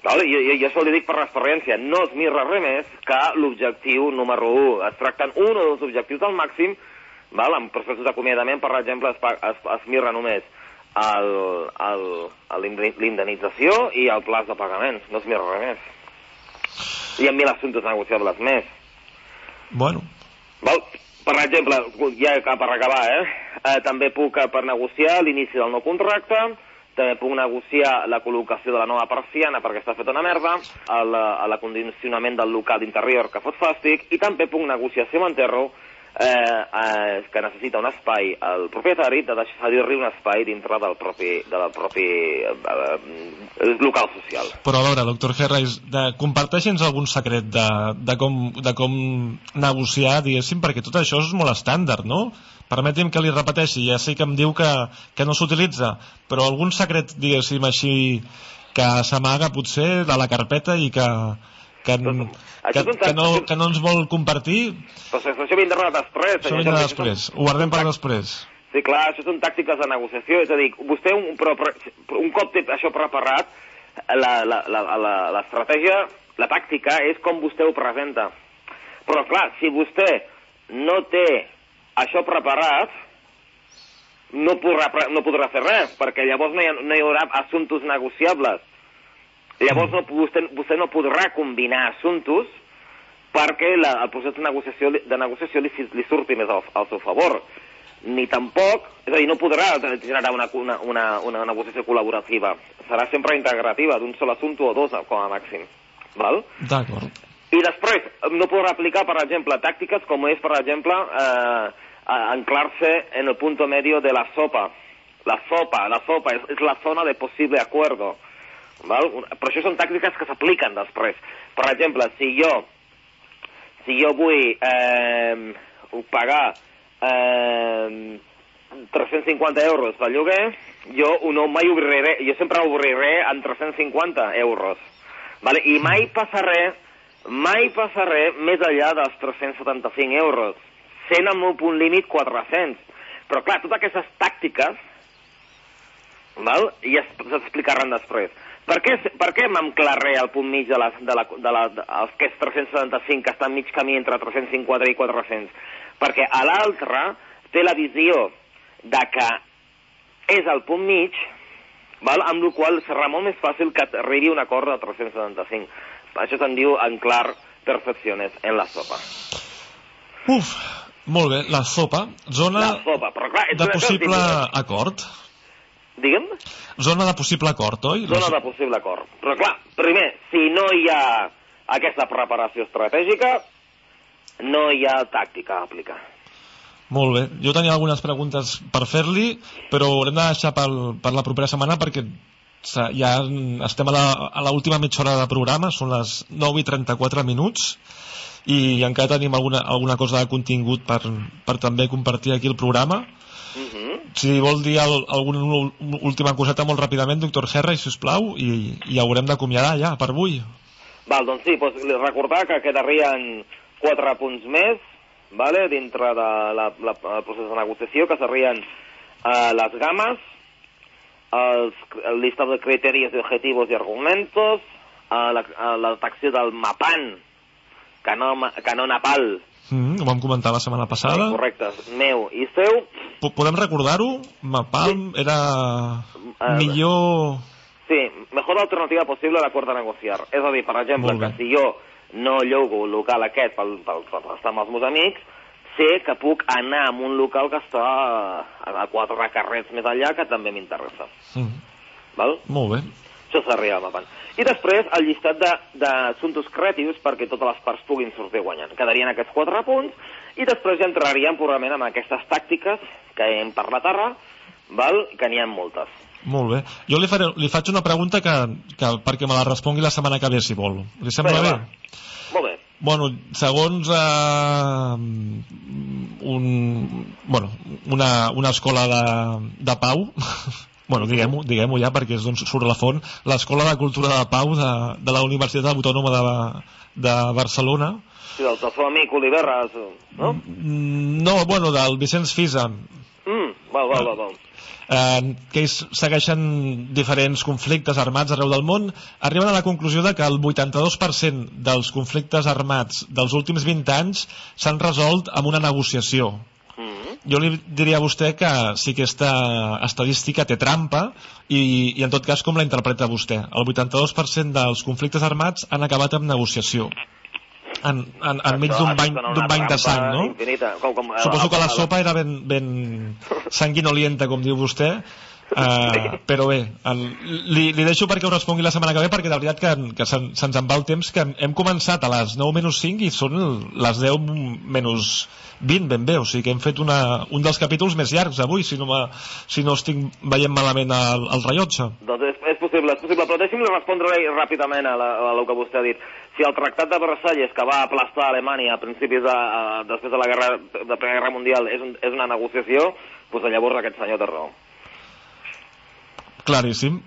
Val? I, i, I això li dic per l'experiència, no es mira res més que l'objectiu número 1. Es tracten un o dos objectius al màxim, val? en processos d'acomiadament, per exemple, es, es, es mira només l'indemnització i el plaç de pagament, no es mira res més. Hi ha mil assumptes negociables més. Bueno, Val? Per exemple, ja per acabar, eh? eh també puc, eh, per negociar l'inici del nou contracte, també puc negociar la col·locació de la nova persiana perquè està feta una merda, el, eh, l'acondicionament del local d'interior que fot fàstic, i també puc negociar si m'enterro eh, eh, que necessita un espai el propietari de deixar-li un espai dintre del propi, del propi eh, eh, local social. però a veure, doctor Herreis, de, comparteixi'ns algun secret de, de, com, de com negociar, diguéssim, perquè tot això és molt estàndard, no? Permeti'm que li repeteixi, ja sé que em diu que, que no s'utilitza, però algun secret, diguéssim així, que s'amaga potser de la carpeta i que, que, que, que, no, que no ens vol compartir, Però això, vindrà després. això vindrà després, ho guardem per després. Sí, clar, això són tàctiques de negociació, és a dir, vostè un, però, però, un cop té això preparat, la- la- la- la- l'estratègia, la, la tàctica és com vostè ho presenta. Però clar, si vostè no té això preparat, no podrà, no podrà fer res, perquè llavors no hi, ha, no hi haurà assumptes negociables. Llavors no, vostè, vostè no podrà combinar assumptes perquè la, el procés de negociació, de negociació li, li surti més al, al seu favor. Ni tampoc, és a dir, no podrà generar una, una, una, una negociació col·laborativa. Serà sempre integrativa, d'un sol assumpte o dos com a màxim. Val? D'acord. I després, no podrà aplicar, per exemple, tàctiques com és, per exemple, eh, eh, anclar-se en el punto medio de la sopa. La sopa, la sopa és, és la zona de possible acuerdo. Val? Un- Però això són tàctiques que s'apliquen després. Per exemple, si jo, si jo vull eh, pagar eh, 350 euros pel lloguer, jo no mai obriré, jo sempre obriré en 350 euros. Vale? I mai passa res, mai passa res més enllà dels 375 euros, sent el meu punt límit 400. Però clar, totes aquestes tàctiques val? es- s'explicaran després. Per què, per què m'enclarré al punt mig de, la, de, la, de, la, de és 375, que està mig camí entre 350 i 400? Perquè a l'altre té la visió de que és el punt mig, val? amb la qual serà molt més fàcil que arribi un acord de 375. Això se'n diu en clar perfecciones en la sopa. Uf, molt bé, la sopa, zona La sopa, però clar... de possible acord. Digue'm? Zona de possible acord, oi? Zona de possible acord. Però clar, primer, si no hi ha aquesta preparació estratègica, no hi ha tàctica a aplicar. Molt bé. Jo tenia algunes preguntes per fer-li, però ho haurem de deixar pel, per la propera setmana perquè ja estem a la- a l'última mitja hora de programa, són les 9 i 34 minuts, i encara tenim alguna, alguna cosa de contingut per, per també compartir aquí el programa. Mhm. Si vol dir el, alguna última coseta molt ràpidament, doctor Herra, si us plau, i, i haurem d'acomiadar ja per avui. Val, doncs sí, doncs recordar que quedarien quatre punts més, vale, dintre de la, la, el procés de negociació, que serien eh, les games, els, el listado de criteris de objetivos y argumentos, eh, la, eh, la detecció del MAPAN, que no, que no Napal, Mm, ho vam comentar la setmana passada. correcte, meu i seu, Po- Podem recordar-ho? Mapalm era Eh, millor... Sí, mejor alternativa possible a l'acord de negociar. És a dir, per exemple, que si jo no llogo el local aquest pel, pel, per estar amb els meus amics, sé que puc anar a un local que està a, a quatre carrers més enllà que també m'interessa. Mm, Val? molt bé. Això el mapa. I després el llistat d'assumptes creatius perquè totes les parts puguin sortir guanyant. Quedarien aquests quatre punts i després ja entraríem purament amb aquestes tàctiques que hem parlat ara, val? que n'hi ha moltes. Molt bé. Jo li, faré, li faig una pregunta que, que perquè me la respongui la setmana que ve, si vol. Li sembla bé? va. Molt bé. Bueno, segons eh, un, bueno, una, una escola de, de pau, bueno, diguem-ho diguem ja perquè és d'on surt la font, l'Escola de Cultura de Pau de, de la Universitat Autònoma de, de Barcelona, Sí, del, seu amic Oliveras, no? Mm, no, bueno, del Vicenç Fisa, Mm, val, val, val, val. eh, que ells segueixen diferents conflictes armats arreu del món, arriben a la conclusió de que el 82% dels conflictes armats dels últims 20 anys s'han resolt amb una negociació. Jo li diria a vostè que si aquesta estadística té trampa i, i en tot cas com la interpreta vostè. El 82% dels conflictes armats han acabat amb negociació. En, en, enmig Això- d'un bany, d'un bany de sang, no? Infinita. Com, com, Suposo que la sopa era ben, ben sanguinolienta, com diu vostè, uh, però bé, el, li, li deixo perquè ho respongui la setmana que ve, perquè de veritat que, que se'n- se'ns en va el temps, que hem començat a les 9 menys 5 i són les 10 menys 20 ben bé, o sigui que hem fet una, un dels capítols més llargs avui, si no, si no estic veient malament el, el rellotge. Doncs és, és possible, és possible, però deixi'm respondre ràpidament a, la, a el que vostè ha dit. Si el Tractat de Versalles, que va aplastar Alemanya a principis de, a, després de la guerra, de la Primera Guerra Mundial, és, un, és una negociació, doncs llavors aquest senyor té raó. Claríssim.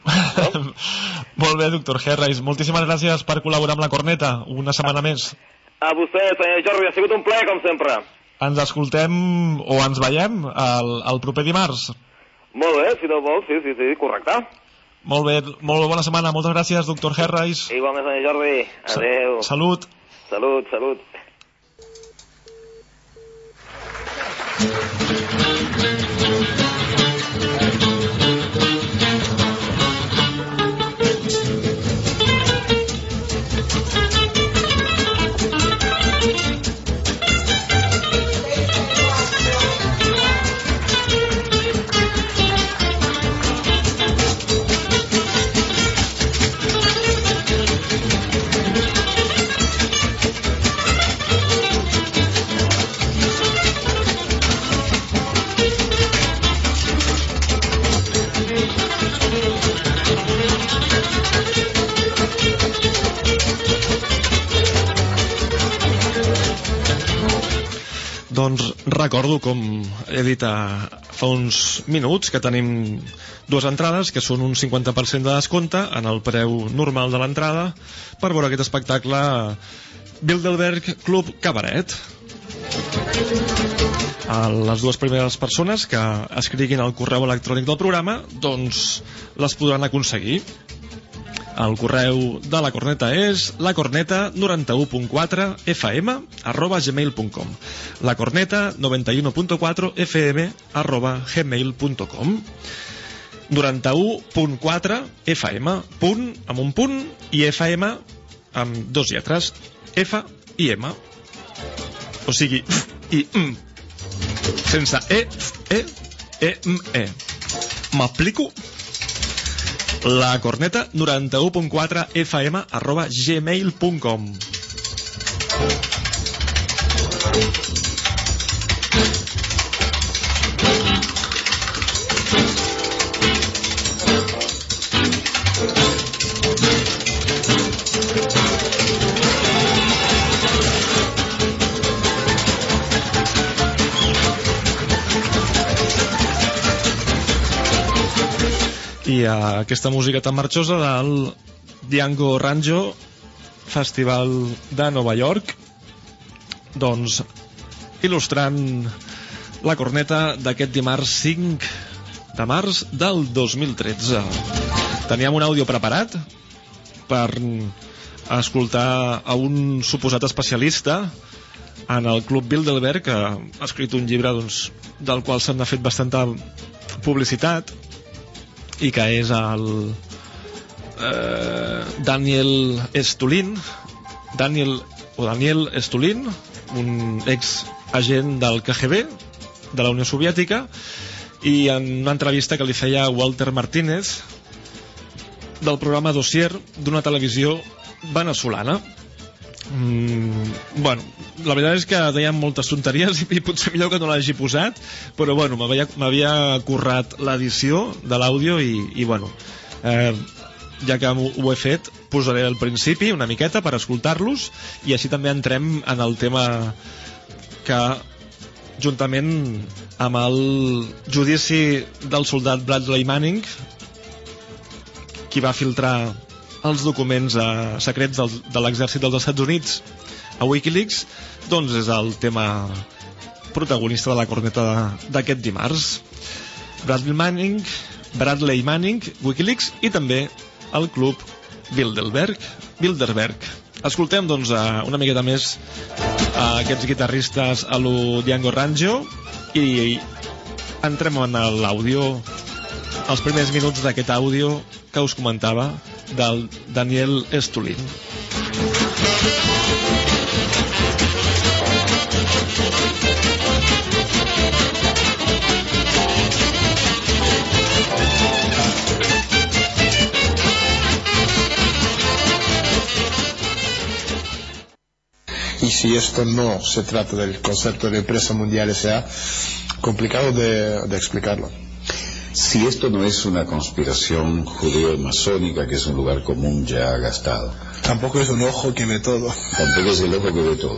Molt bé, doctor Herreis. Moltíssimes gràcies per col·laborar amb la corneta una setmana més. A vostè, senyor Jordi, ha sigut un plaer, com sempre. Ens escoltem o ens veiem el, el proper dimarts. Molt bé, si no vol, sí, sí, sí, correcte. Molt bé, molt bona setmana. Moltes gràcies, doctor Herreis. Igualment, senyor Jordi. Adéu. Salut. Salut, salut. Doncs recordo, com he dit a, fa uns minuts, que tenim dues entrades, que són un 50% de descompte en el preu normal de l'entrada, per veure aquest espectacle Bilderberg Club Cabaret. A les dues primeres persones que escriguin el correu electrònic del programa, doncs les podran aconseguir. El correu de la corneta és lacorneta91.4 fm arroba gmail.com lacorneta 91.4 fm arroba gmail.com 91.4 fm punt amb un punt i fm amb dos lletres f i m. O sigui i m. Sense e, e, e, m, e. M'aplico? La corneta 91.4 fm arroba gmail.com i uh, aquesta música tan marxosa del Django Ranjo Festival de Nova York doncs il·lustrant la corneta d'aquest dimarts 5 de març del 2013 teníem un àudio preparat per escoltar a un suposat especialista en el Club Bilderberg que ha escrit un llibre doncs, del qual s'ha fet bastanta publicitat i que és el eh, Daniel Estulin Daniel o Daniel Estulin un ex agent del KGB de la Unió Soviètica i en una entrevista que li feia Walter Martínez del programa Dossier d'una televisió venezolana mm, bueno, la veritat és que deien moltes tonteries i, i potser millor que no l'hagi posat però bueno, m'havia currat l'edició de l'àudio i, i bueno eh, ja que ho he fet posaré al principi una miqueta per escoltar-los i així també entrem en el tema que juntament amb el judici del soldat Bradley Manning qui va filtrar els documents eh, secrets del, de l'exèrcit dels Estats Units a Wikileaks doncs és el tema protagonista de la corneta d'aquest dimarts. Bradley Manning Bradley Manning, Wikileaks i també el club Bilderberg Bilderberg. Escoltem doncs eh, una miqueta més a aquests guitarristes a lo Django Ranjo i entrem en l'àudio els primers minuts d'aquest àudio que us comentava del Daniel Estulin. Y si esto no se trata del concepto de empresa mundial, sea complicado de explicarlo. Si esto no es una conspiración judeo-masónica, que es un lugar común ya gastado. Tampoco es un ojo que ve todo. Tampoco es el ojo que ve todo.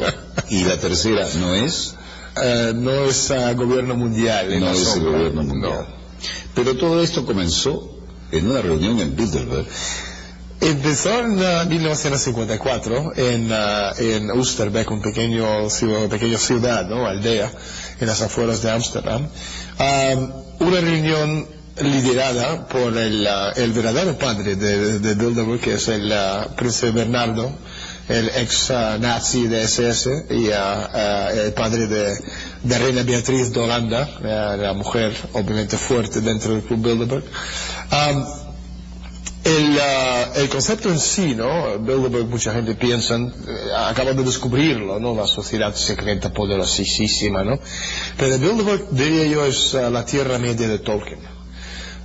Y la tercera, ¿no es? Eh, no es uh, gobierno mundial. No es el gobierno mundial. Pero todo esto comenzó en una reunión en Bilderberg. Empezó en uh, 1954 en, uh, en Oosterbeek, un pequeño, ciudad, pequeña ciudad, ¿no? aldea, en las afueras de Ámsterdam. Um, una reunión liderada por el, uh, el verdadero padre de, de, Bilderberg, que es el uh, príncipe Bernardo, el ex uh, nazi de SS, y el padre de, de Reina Beatriz de Holanda, la mujer obviamente fuerte dentro del club Bilderberg. Um, el, uh, el, concepto en sí, ¿no? Bilderberg, mucha gente piensa, eh, acaba de descubrirlo, ¿no? La sociedad secreta poderosísima, ¿no? Pero Bilderberg, diría yo, es uh, la tierra media de Tolkien,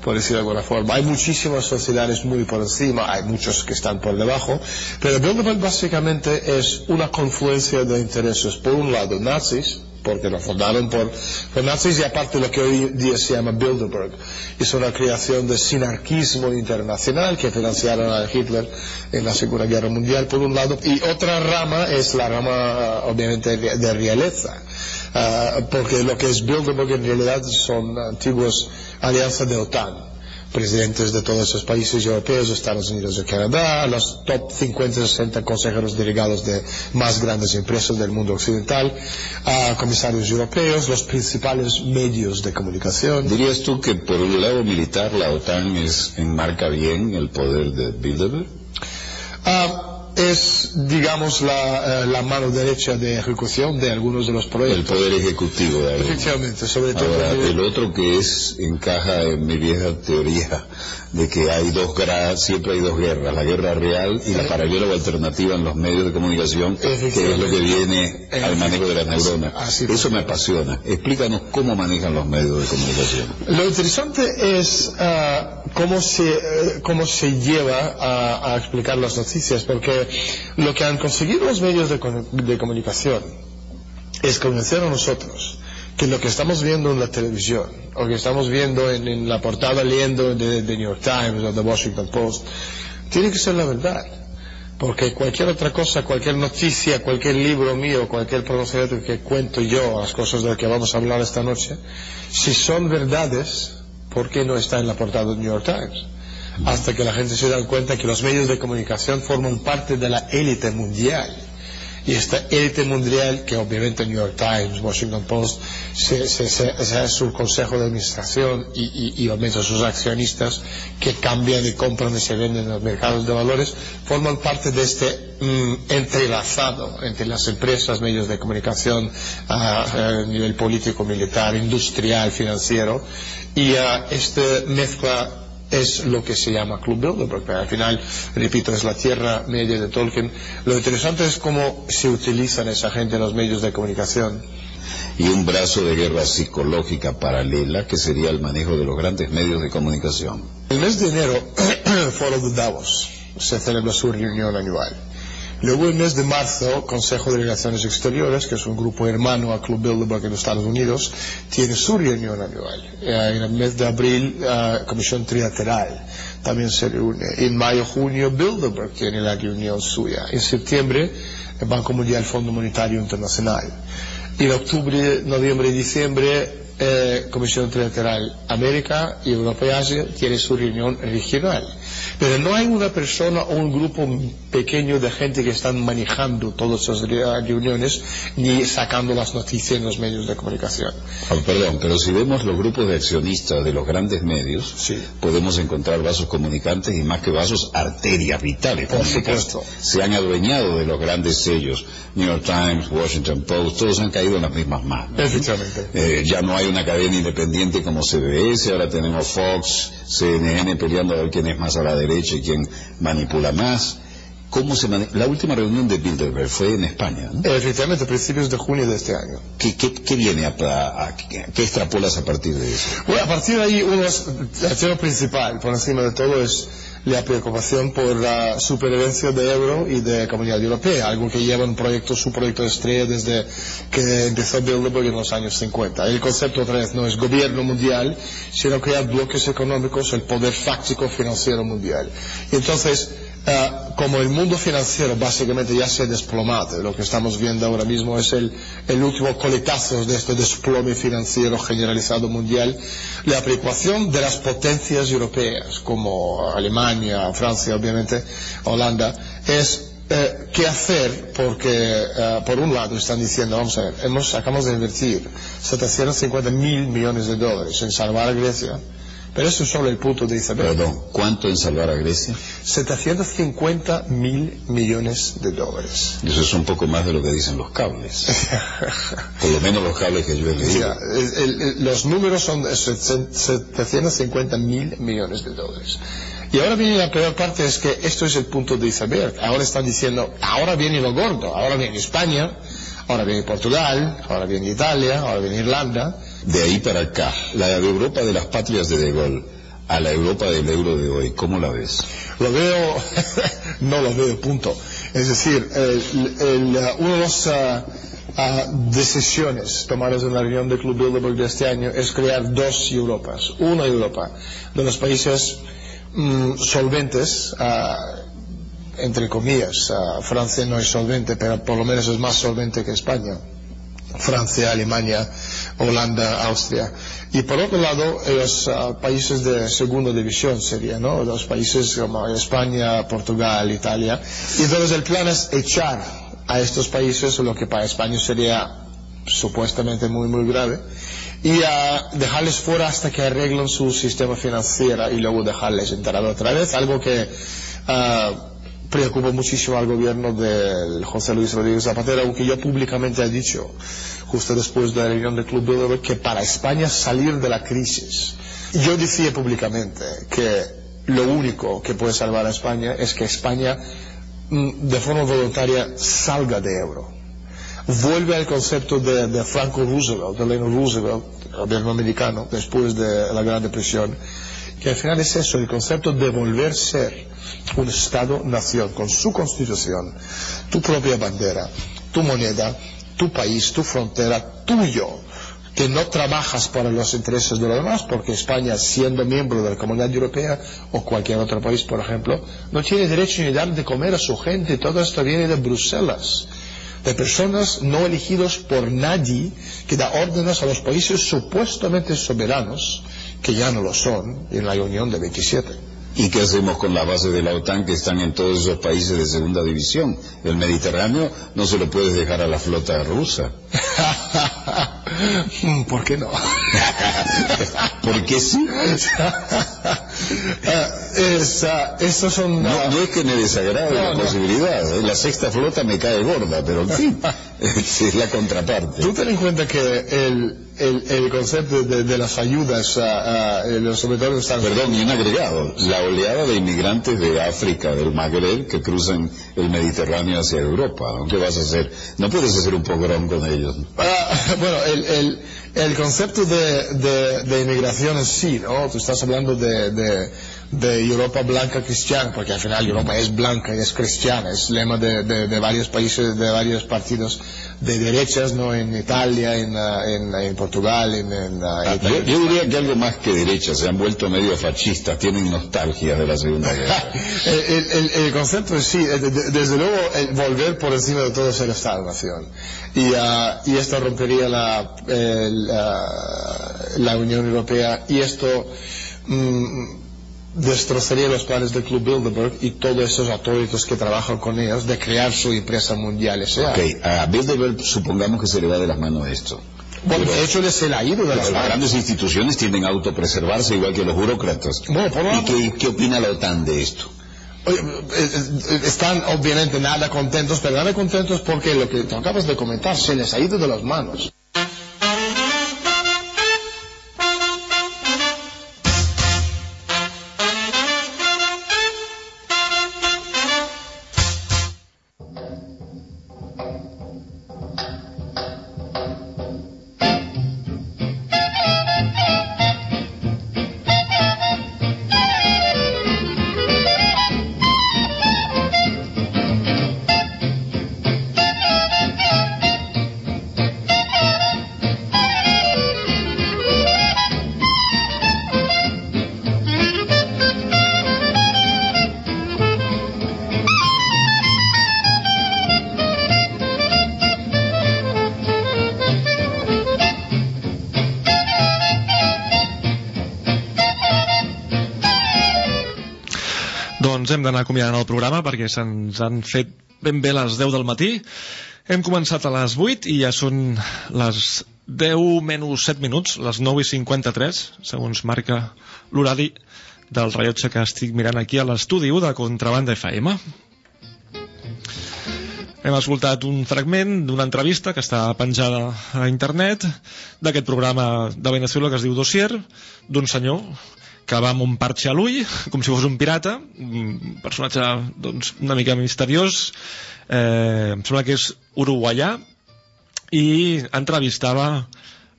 por decirlo de alguna forma. Hay muchísimas sociedades muy por encima, hay muchos que están por debajo, pero Bilderberg básicamente es una confluencia de intereses, por un lado, nazis, porque lo fundaron por, por, nazis y aparte lo que hoy día se llama Bilderberg. Es una creación de sinarquismo internacional que financiaron a Hitler en la Segunda Guerra Mundial, por un lado, y otra rama es la rama, obviamente, de realeza. Uh, porque lo que es Bilderberg en realidad son antiguas alianzas de OTAN presidentes de todos esos países europeos, Estados Unidos y Canadá, los top 50, 60 consejeros delegados de más grandes empresas del mundo occidental, a comisarios europeos, los principales medios de comunicación. ¿Dirías tú que por el lado militar la OTAN es, enmarca bien el poder de Bilderberg? Uh, es, digamos, la, eh, la mano derecha de ejecución de algunos de los El proyectos. poder ejecutivo de. Efectivamente, sobre todo. Ahora, el otro que es encaja en mi vieja teoría de que hay dos siempre hay dos guerras, la guerra real y la paralela o alternativa en los medios de comunicación, que es lo que viene al manejo de las neuronas. Eso me apasiona. Explícanos cómo manejan los medios de comunicación. Lo interesante es ah, cómo, se, eh, cómo se lleva a, a explicar las noticias, porque lo que han conseguido los medios de, de comunicación es convencer a nosotros que lo que estamos viendo en la televisión o que estamos viendo en, la portada leyendo de, de New York Times o de Washington Post tiene que ser la verdad. Porque cualquier otra cosa, cualquier noticia, cualquier libro mío, cualquier pronunciamiento que cuento yo, las cosas de las que vamos a hablar esta noche, si son verdades, ¿por qué no está en la portada del New York Times? Hasta que la gente se da cuenta que los medios de comunicación forman parte de la élite mundial. Y esta élite mundial, que obviamente New York Times, Washington Post, se, se, su consejo de administración y, obviamente sus accionistas que cambian y compran y se venden en los mercados de valores, forman parte de este mm, entrelazado entre las empresas, medios de comunicación, a, a nivel político, militar, industrial, financiero, y a esta mezcla es lo que se llama Club Bilderberg, pero al final, repito, es la tierra media de Tolkien. Lo interesante es cómo se utilizan esa gente en los medios de comunicación. Y un brazo de guerra psicológica paralela que sería el manejo de los grandes medios de comunicación. El mes de enero, Foro de Davos, se celebra su reunión anual. Luego el mes de marzo, Consejo de Relaciones Exteriores, que es un grupo hermano a Club Bilderberg en Estados Unidos, tiene su reunión anual. Eh, En el mes de abril, eh, Comisión Trilateral también se reúne. En mayo, junio, Bilderberg tiene la reunión suya. En septiembre, el Banco Mundial, Fondo Monetario Internacional. En octubre, noviembre y diciembre, eh, Comisión Trilateral América y Europa y Asia tiene su reunión regional. Pero no hay una persona o un grupo pequeño de gente que están manejando todas esas re- reuniones ni sacando las noticias en los medios de comunicación. Ah, perdón, pero si vemos los grupos de accionistas de los grandes medios, podemos encontrar vasos comunicantes y más que vasos, arterias vitales. Por supuesto. Se han adueñado de los grandes sellos, New York Times, Washington Post, todos han caído en las mismas manos. Efectivamente. Eh, ya no hay una cadena independiente como CBS, ahora tenemos Fox, CNN peleando a ver quién es más a la derecha y quién manipula más. ¿Cómo se mane- La última reunión de Bilderberg fue en España, ¿no? Efectivamente, principios de junio de este año. ¿Qué, qué- qué viene a, a- a- qué extrapolas a partir de eso? Bueno, a partir de ahí, uno es- el tema principal, por encima de todo, es la preocupación por la supervivencia de euro y de comunidad europea, algo que lleva un proyecto, su proyecto estrella desde que empezó Bilderberg en los años 50. El concepto otra vez no es gobierno mundial, sino crear bloques económicos, el poder fáctico financiero mundial. Y entonces, eh, como el mundo financiero básicamente ya se ha desplomado, lo que estamos viendo ahora mismo es el, el último coletazo de este desplome financiero generalizado mundial, la preocupación de las potencias europeas, como Alemania, Francia, obviamente, Holanda, es eh, qué hacer porque, eh, por un lado, están diciendo, vamos a ver, hemos, acabamos de invertir 750 mil millones de dólares en salvar a Grecia, pero eso es solo el punto de iceberg. Perdón, ¿cuánto en salvar a Grecia? 750 mil millones de dólares. Eso es un poco más de lo que dicen los cables. Por lo menos los cables que yo he leído. Mira, el- los números son de set- 750 mil millones de dólares. Y ahora viene la peor parte, es que esto es el punto de iceberg. Ahora están diciendo, ahora viene lo gordo, ahora viene España, ahora viene Portugal, ahora viene Italia, ahora viene Irlanda. De ahí para acá, la Europa de las patrias de De Gaulle a la Europa del euro de hoy, ¿cómo la ves? Lo veo, no lo veo, punto. Es decir, el- una de las uh, uh, decisiones tomadas en la reunión del Club Bilderberg de este año es crear dos Europas. Una Europa de los países mm, solventes, uh, entre comillas, Francia no es solvente, pero por lo menos es más solvente que España. Francia, Alemania, Holanda, Austria. Y por otro lado, los ah, países de segunda división serían, ¿no? Los países como España, Portugal, Italia. Y entonces el plan es echar a estos países lo que para España sería supuestamente muy, muy grave. Y ah, dejarles fuera hasta que arreglen su sistema financiero y luego dejarles entrar otra vez. Algo que ah, preocupa muchísimo al gobierno de José Luis Rodríguez Zapatero, aunque yo públicamente he dicho, justo después de la reunión del Club Bilderberg, que para España salir de la crisis, yo decía públicamente que lo único que puede salvar a España es que España mm, de forma voluntaria salga de euro. Vuelve al concepto de, de Franco Roosevelt, de Leno Roosevelt, el gobierno americano, después de la Gran Depresión, que al final es eso, el concepto de volver a ser un Estado-nación con su constitución, tu propia bandera, tu moneda, tu país, tu frontera, tuyo, que no trabajas para los intereses de los demás, porque España, siendo miembro de la Comunidad Europea o cualquier otro país, por ejemplo, no tiene derecho ni dar de comer a su gente. Todo esto viene de Bruselas, de personas no elegidos por nadie que da órdenes a los países supuestamente soberanos, que ya no lo son, en la Unión de 27. ¿Y qué hacemos con las bases de la OTAN que están en todos esos países de segunda división? El Mediterráneo no se lo puedes dejar a la flota rusa. ¿Por qué no? ¿Por qué sí? Esa, esos son... No, no es que me desagrade No, la no. posibilidad. ¿eh? La sexta flota me cae gorda, pero en fin, es la contraparte. Tú ten en cuenta que el, el, el concepto de, de las ayudas a, a- los sobre todo. Perdón, y un agregado, la oleada de inmigrantes de África, del Magreb, que cruzan el Mediterráneo hacia Europa. ¿Qué vas a hacer? No puedes hacer un pogrón con ellos. Ah, bueno, el, el, el concepto de, de, de inmigración en sí, ¿no? Tú estás hablando de, de, de Europa blanca cristiana, porque al final Europa es blanca y es cristiana, es lema de, de, de varios países, de varios partidos de derechas, ¿no? En Italia, en, ah, en, en Portugal, en, en, ah, Ah, Italia. Yo, yo diría que algo más que derechas, se han vuelto medio fascistas, tienen nostalgia de la Segunda Guerra. el, el- el- concepto sí, eh, de- de- desde luego, el volver por encima de todo ser Estado-nación. Y, ah, y esto rompería la, el, ah, la Unión Europea y esto mm, destrozaría los planes del Club Bilderberg y todos esos autoritos que trabajan con ellos de crear su empresa mundial S.A. Ok, a Bilderberg supongamos que se le va de las manos esto. Bueno, de hecho, le se le ha ido de las las manos. grandes instituciones tienden a autopreservarse igual que los burócratas. Bueno, por ¿Y qué, qué opina la OTAN de esto? Eh, eh, están obviamente nada contentos, pero nada contentos porque lo que tú acabas de comentar se les ha ido de las manos. Acomiadant el programa perquè se'ns han fet ben bé les 10 del matí. Hem començat a les 8 i ja són les 10 menys 7 minuts, les 9 i 53, segons marca l'horari del rellotge que estic mirant aquí a l'estudi 1 de Contrabanda FM. Hem escoltat un fragment d'una entrevista que està penjada a internet d'aquest programa de Venezuela que es diu Dossier, d'un senyor que va amb un parxe a l'ull, com si fos un pirata, un personatge doncs, una mica misteriós, eh, em sembla que és uruguaià, i entrevistava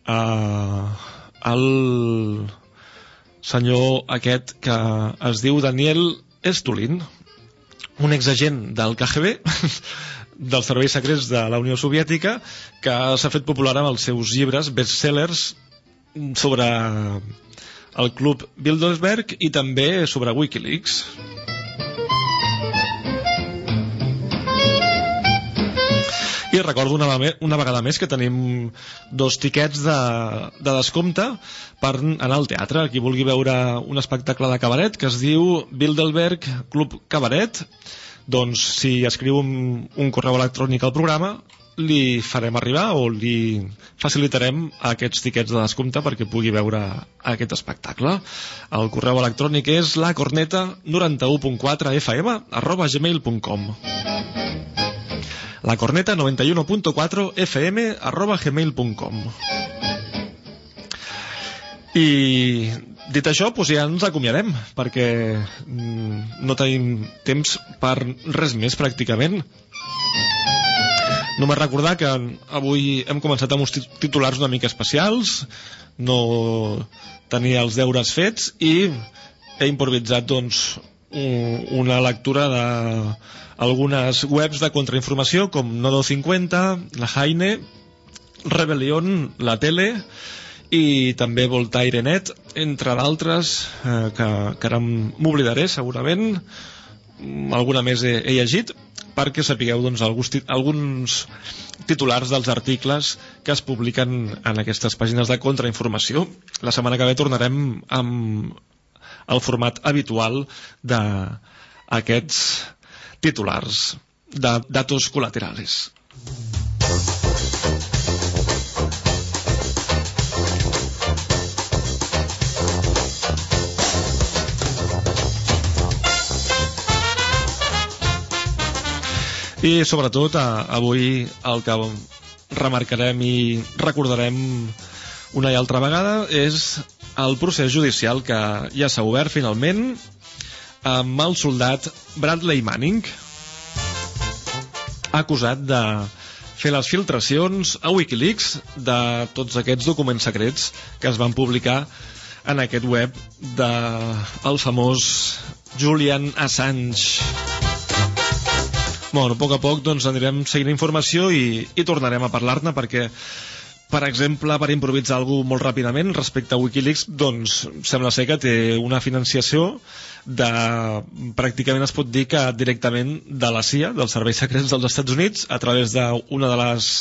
eh, el senyor aquest que es diu Daniel Estulin, un exagent del KGB, dels serveis secrets de la Unió Soviètica, que s'ha fet popular amb els seus llibres bestsellers sobre el club Bilderberg i també sobre Wikileaks. I recordo una, una vegada més que tenim dos tiquets de, de descompte per anar al teatre. Qui vulgui veure un espectacle de cabaret que es diu Bilderberg Club Cabaret, doncs si escriu un, un correu electrònic al programa li farem arribar o li facilitarem aquests tiquets de descompte perquè pugui veure aquest espectacle. El correu electrònic és lacorneta91.4 fm arroba gmail.com lacorneta 91.4 fm arroba gmail.com i dit això, doncs ja ens acomiadem perquè mm, no tenim temps per res més pràcticament Només recordar que avui hem començat amb uns titulars una mica especials, no tenia els deures fets i he improvisat doncs, una lectura de algunes webs de contrainformació com Nodo 50, la Jaine, Rebellion, la Tele i també Voltaire Net, entre d'altres eh, que, que ara m'oblidaré segurament alguna més he, he llegit perquè sapigueu doncs, alguns, alguns titulars dels articles que es publiquen en aquestes pàgines de contrainformació. La setmana que ve tornarem amb el format habitual d'aquests titulars de datos col·laterals. I sobretot avui el que remarcarem i recordarem una i altra vegada és el procés judicial que ja s'ha obert finalment amb el soldat Bradley Manning acusat de fer les filtracions a Wikileaks de tots aquests documents secrets que es van publicar en aquest web del de famós Julian Assange Bueno, a poc a poc doncs, anirem seguint informació i, i tornarem a parlar-ne perquè per exemple, per improvisar algú molt ràpidament respecte a Wikileaks, doncs sembla ser que té una financiació de, pràcticament es pot dir que directament de la CIA, dels serveis secrets dels Estats Units, a través d'una de les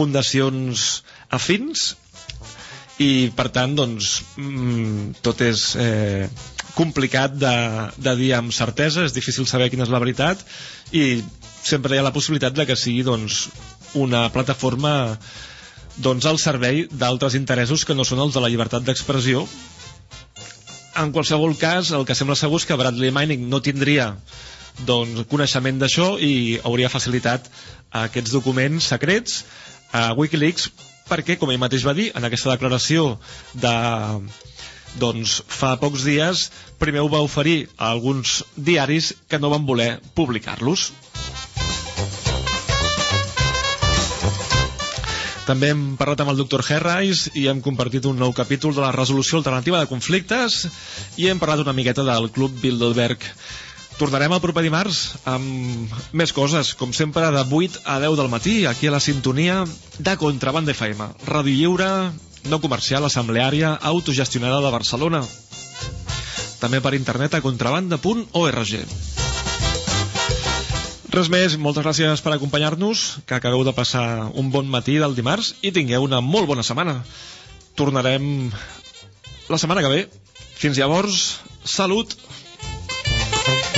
fundacions afins i per tant doncs mm, tot és eh, complicat de, de dir amb certesa, és difícil saber quina és la veritat i sempre hi ha la possibilitat de que sigui doncs, una plataforma doncs, al servei d'altres interessos que no són els de la llibertat d'expressió. En qualsevol cas, el que sembla segur és que Bradley Manning no tindria doncs, coneixement d'això i hauria facilitat aquests documents secrets a Wikileaks perquè, com ell mateix va dir en aquesta declaració de doncs fa pocs dies primer ho va oferir a alguns diaris que no van voler publicar-los. També hem parlat amb el doctor Herreis i hem compartit un nou capítol de la resolució alternativa de conflictes i hem parlat una miqueta del Club Bilderberg. Tornarem el proper dimarts amb més coses, com sempre, de 8 a 10 del matí, aquí a la sintonia de Contraband FM. Ràdio Lliure, no comercial assembleària autogestionada de Barcelona. També per internet a contrabanda.org. Res més, moltes gràcies per acompanyar-nos, que acabeu de passar un bon matí del dimarts i tingueu una molt bona setmana. Tornarem la setmana que ve. Fins llavors, salut! You.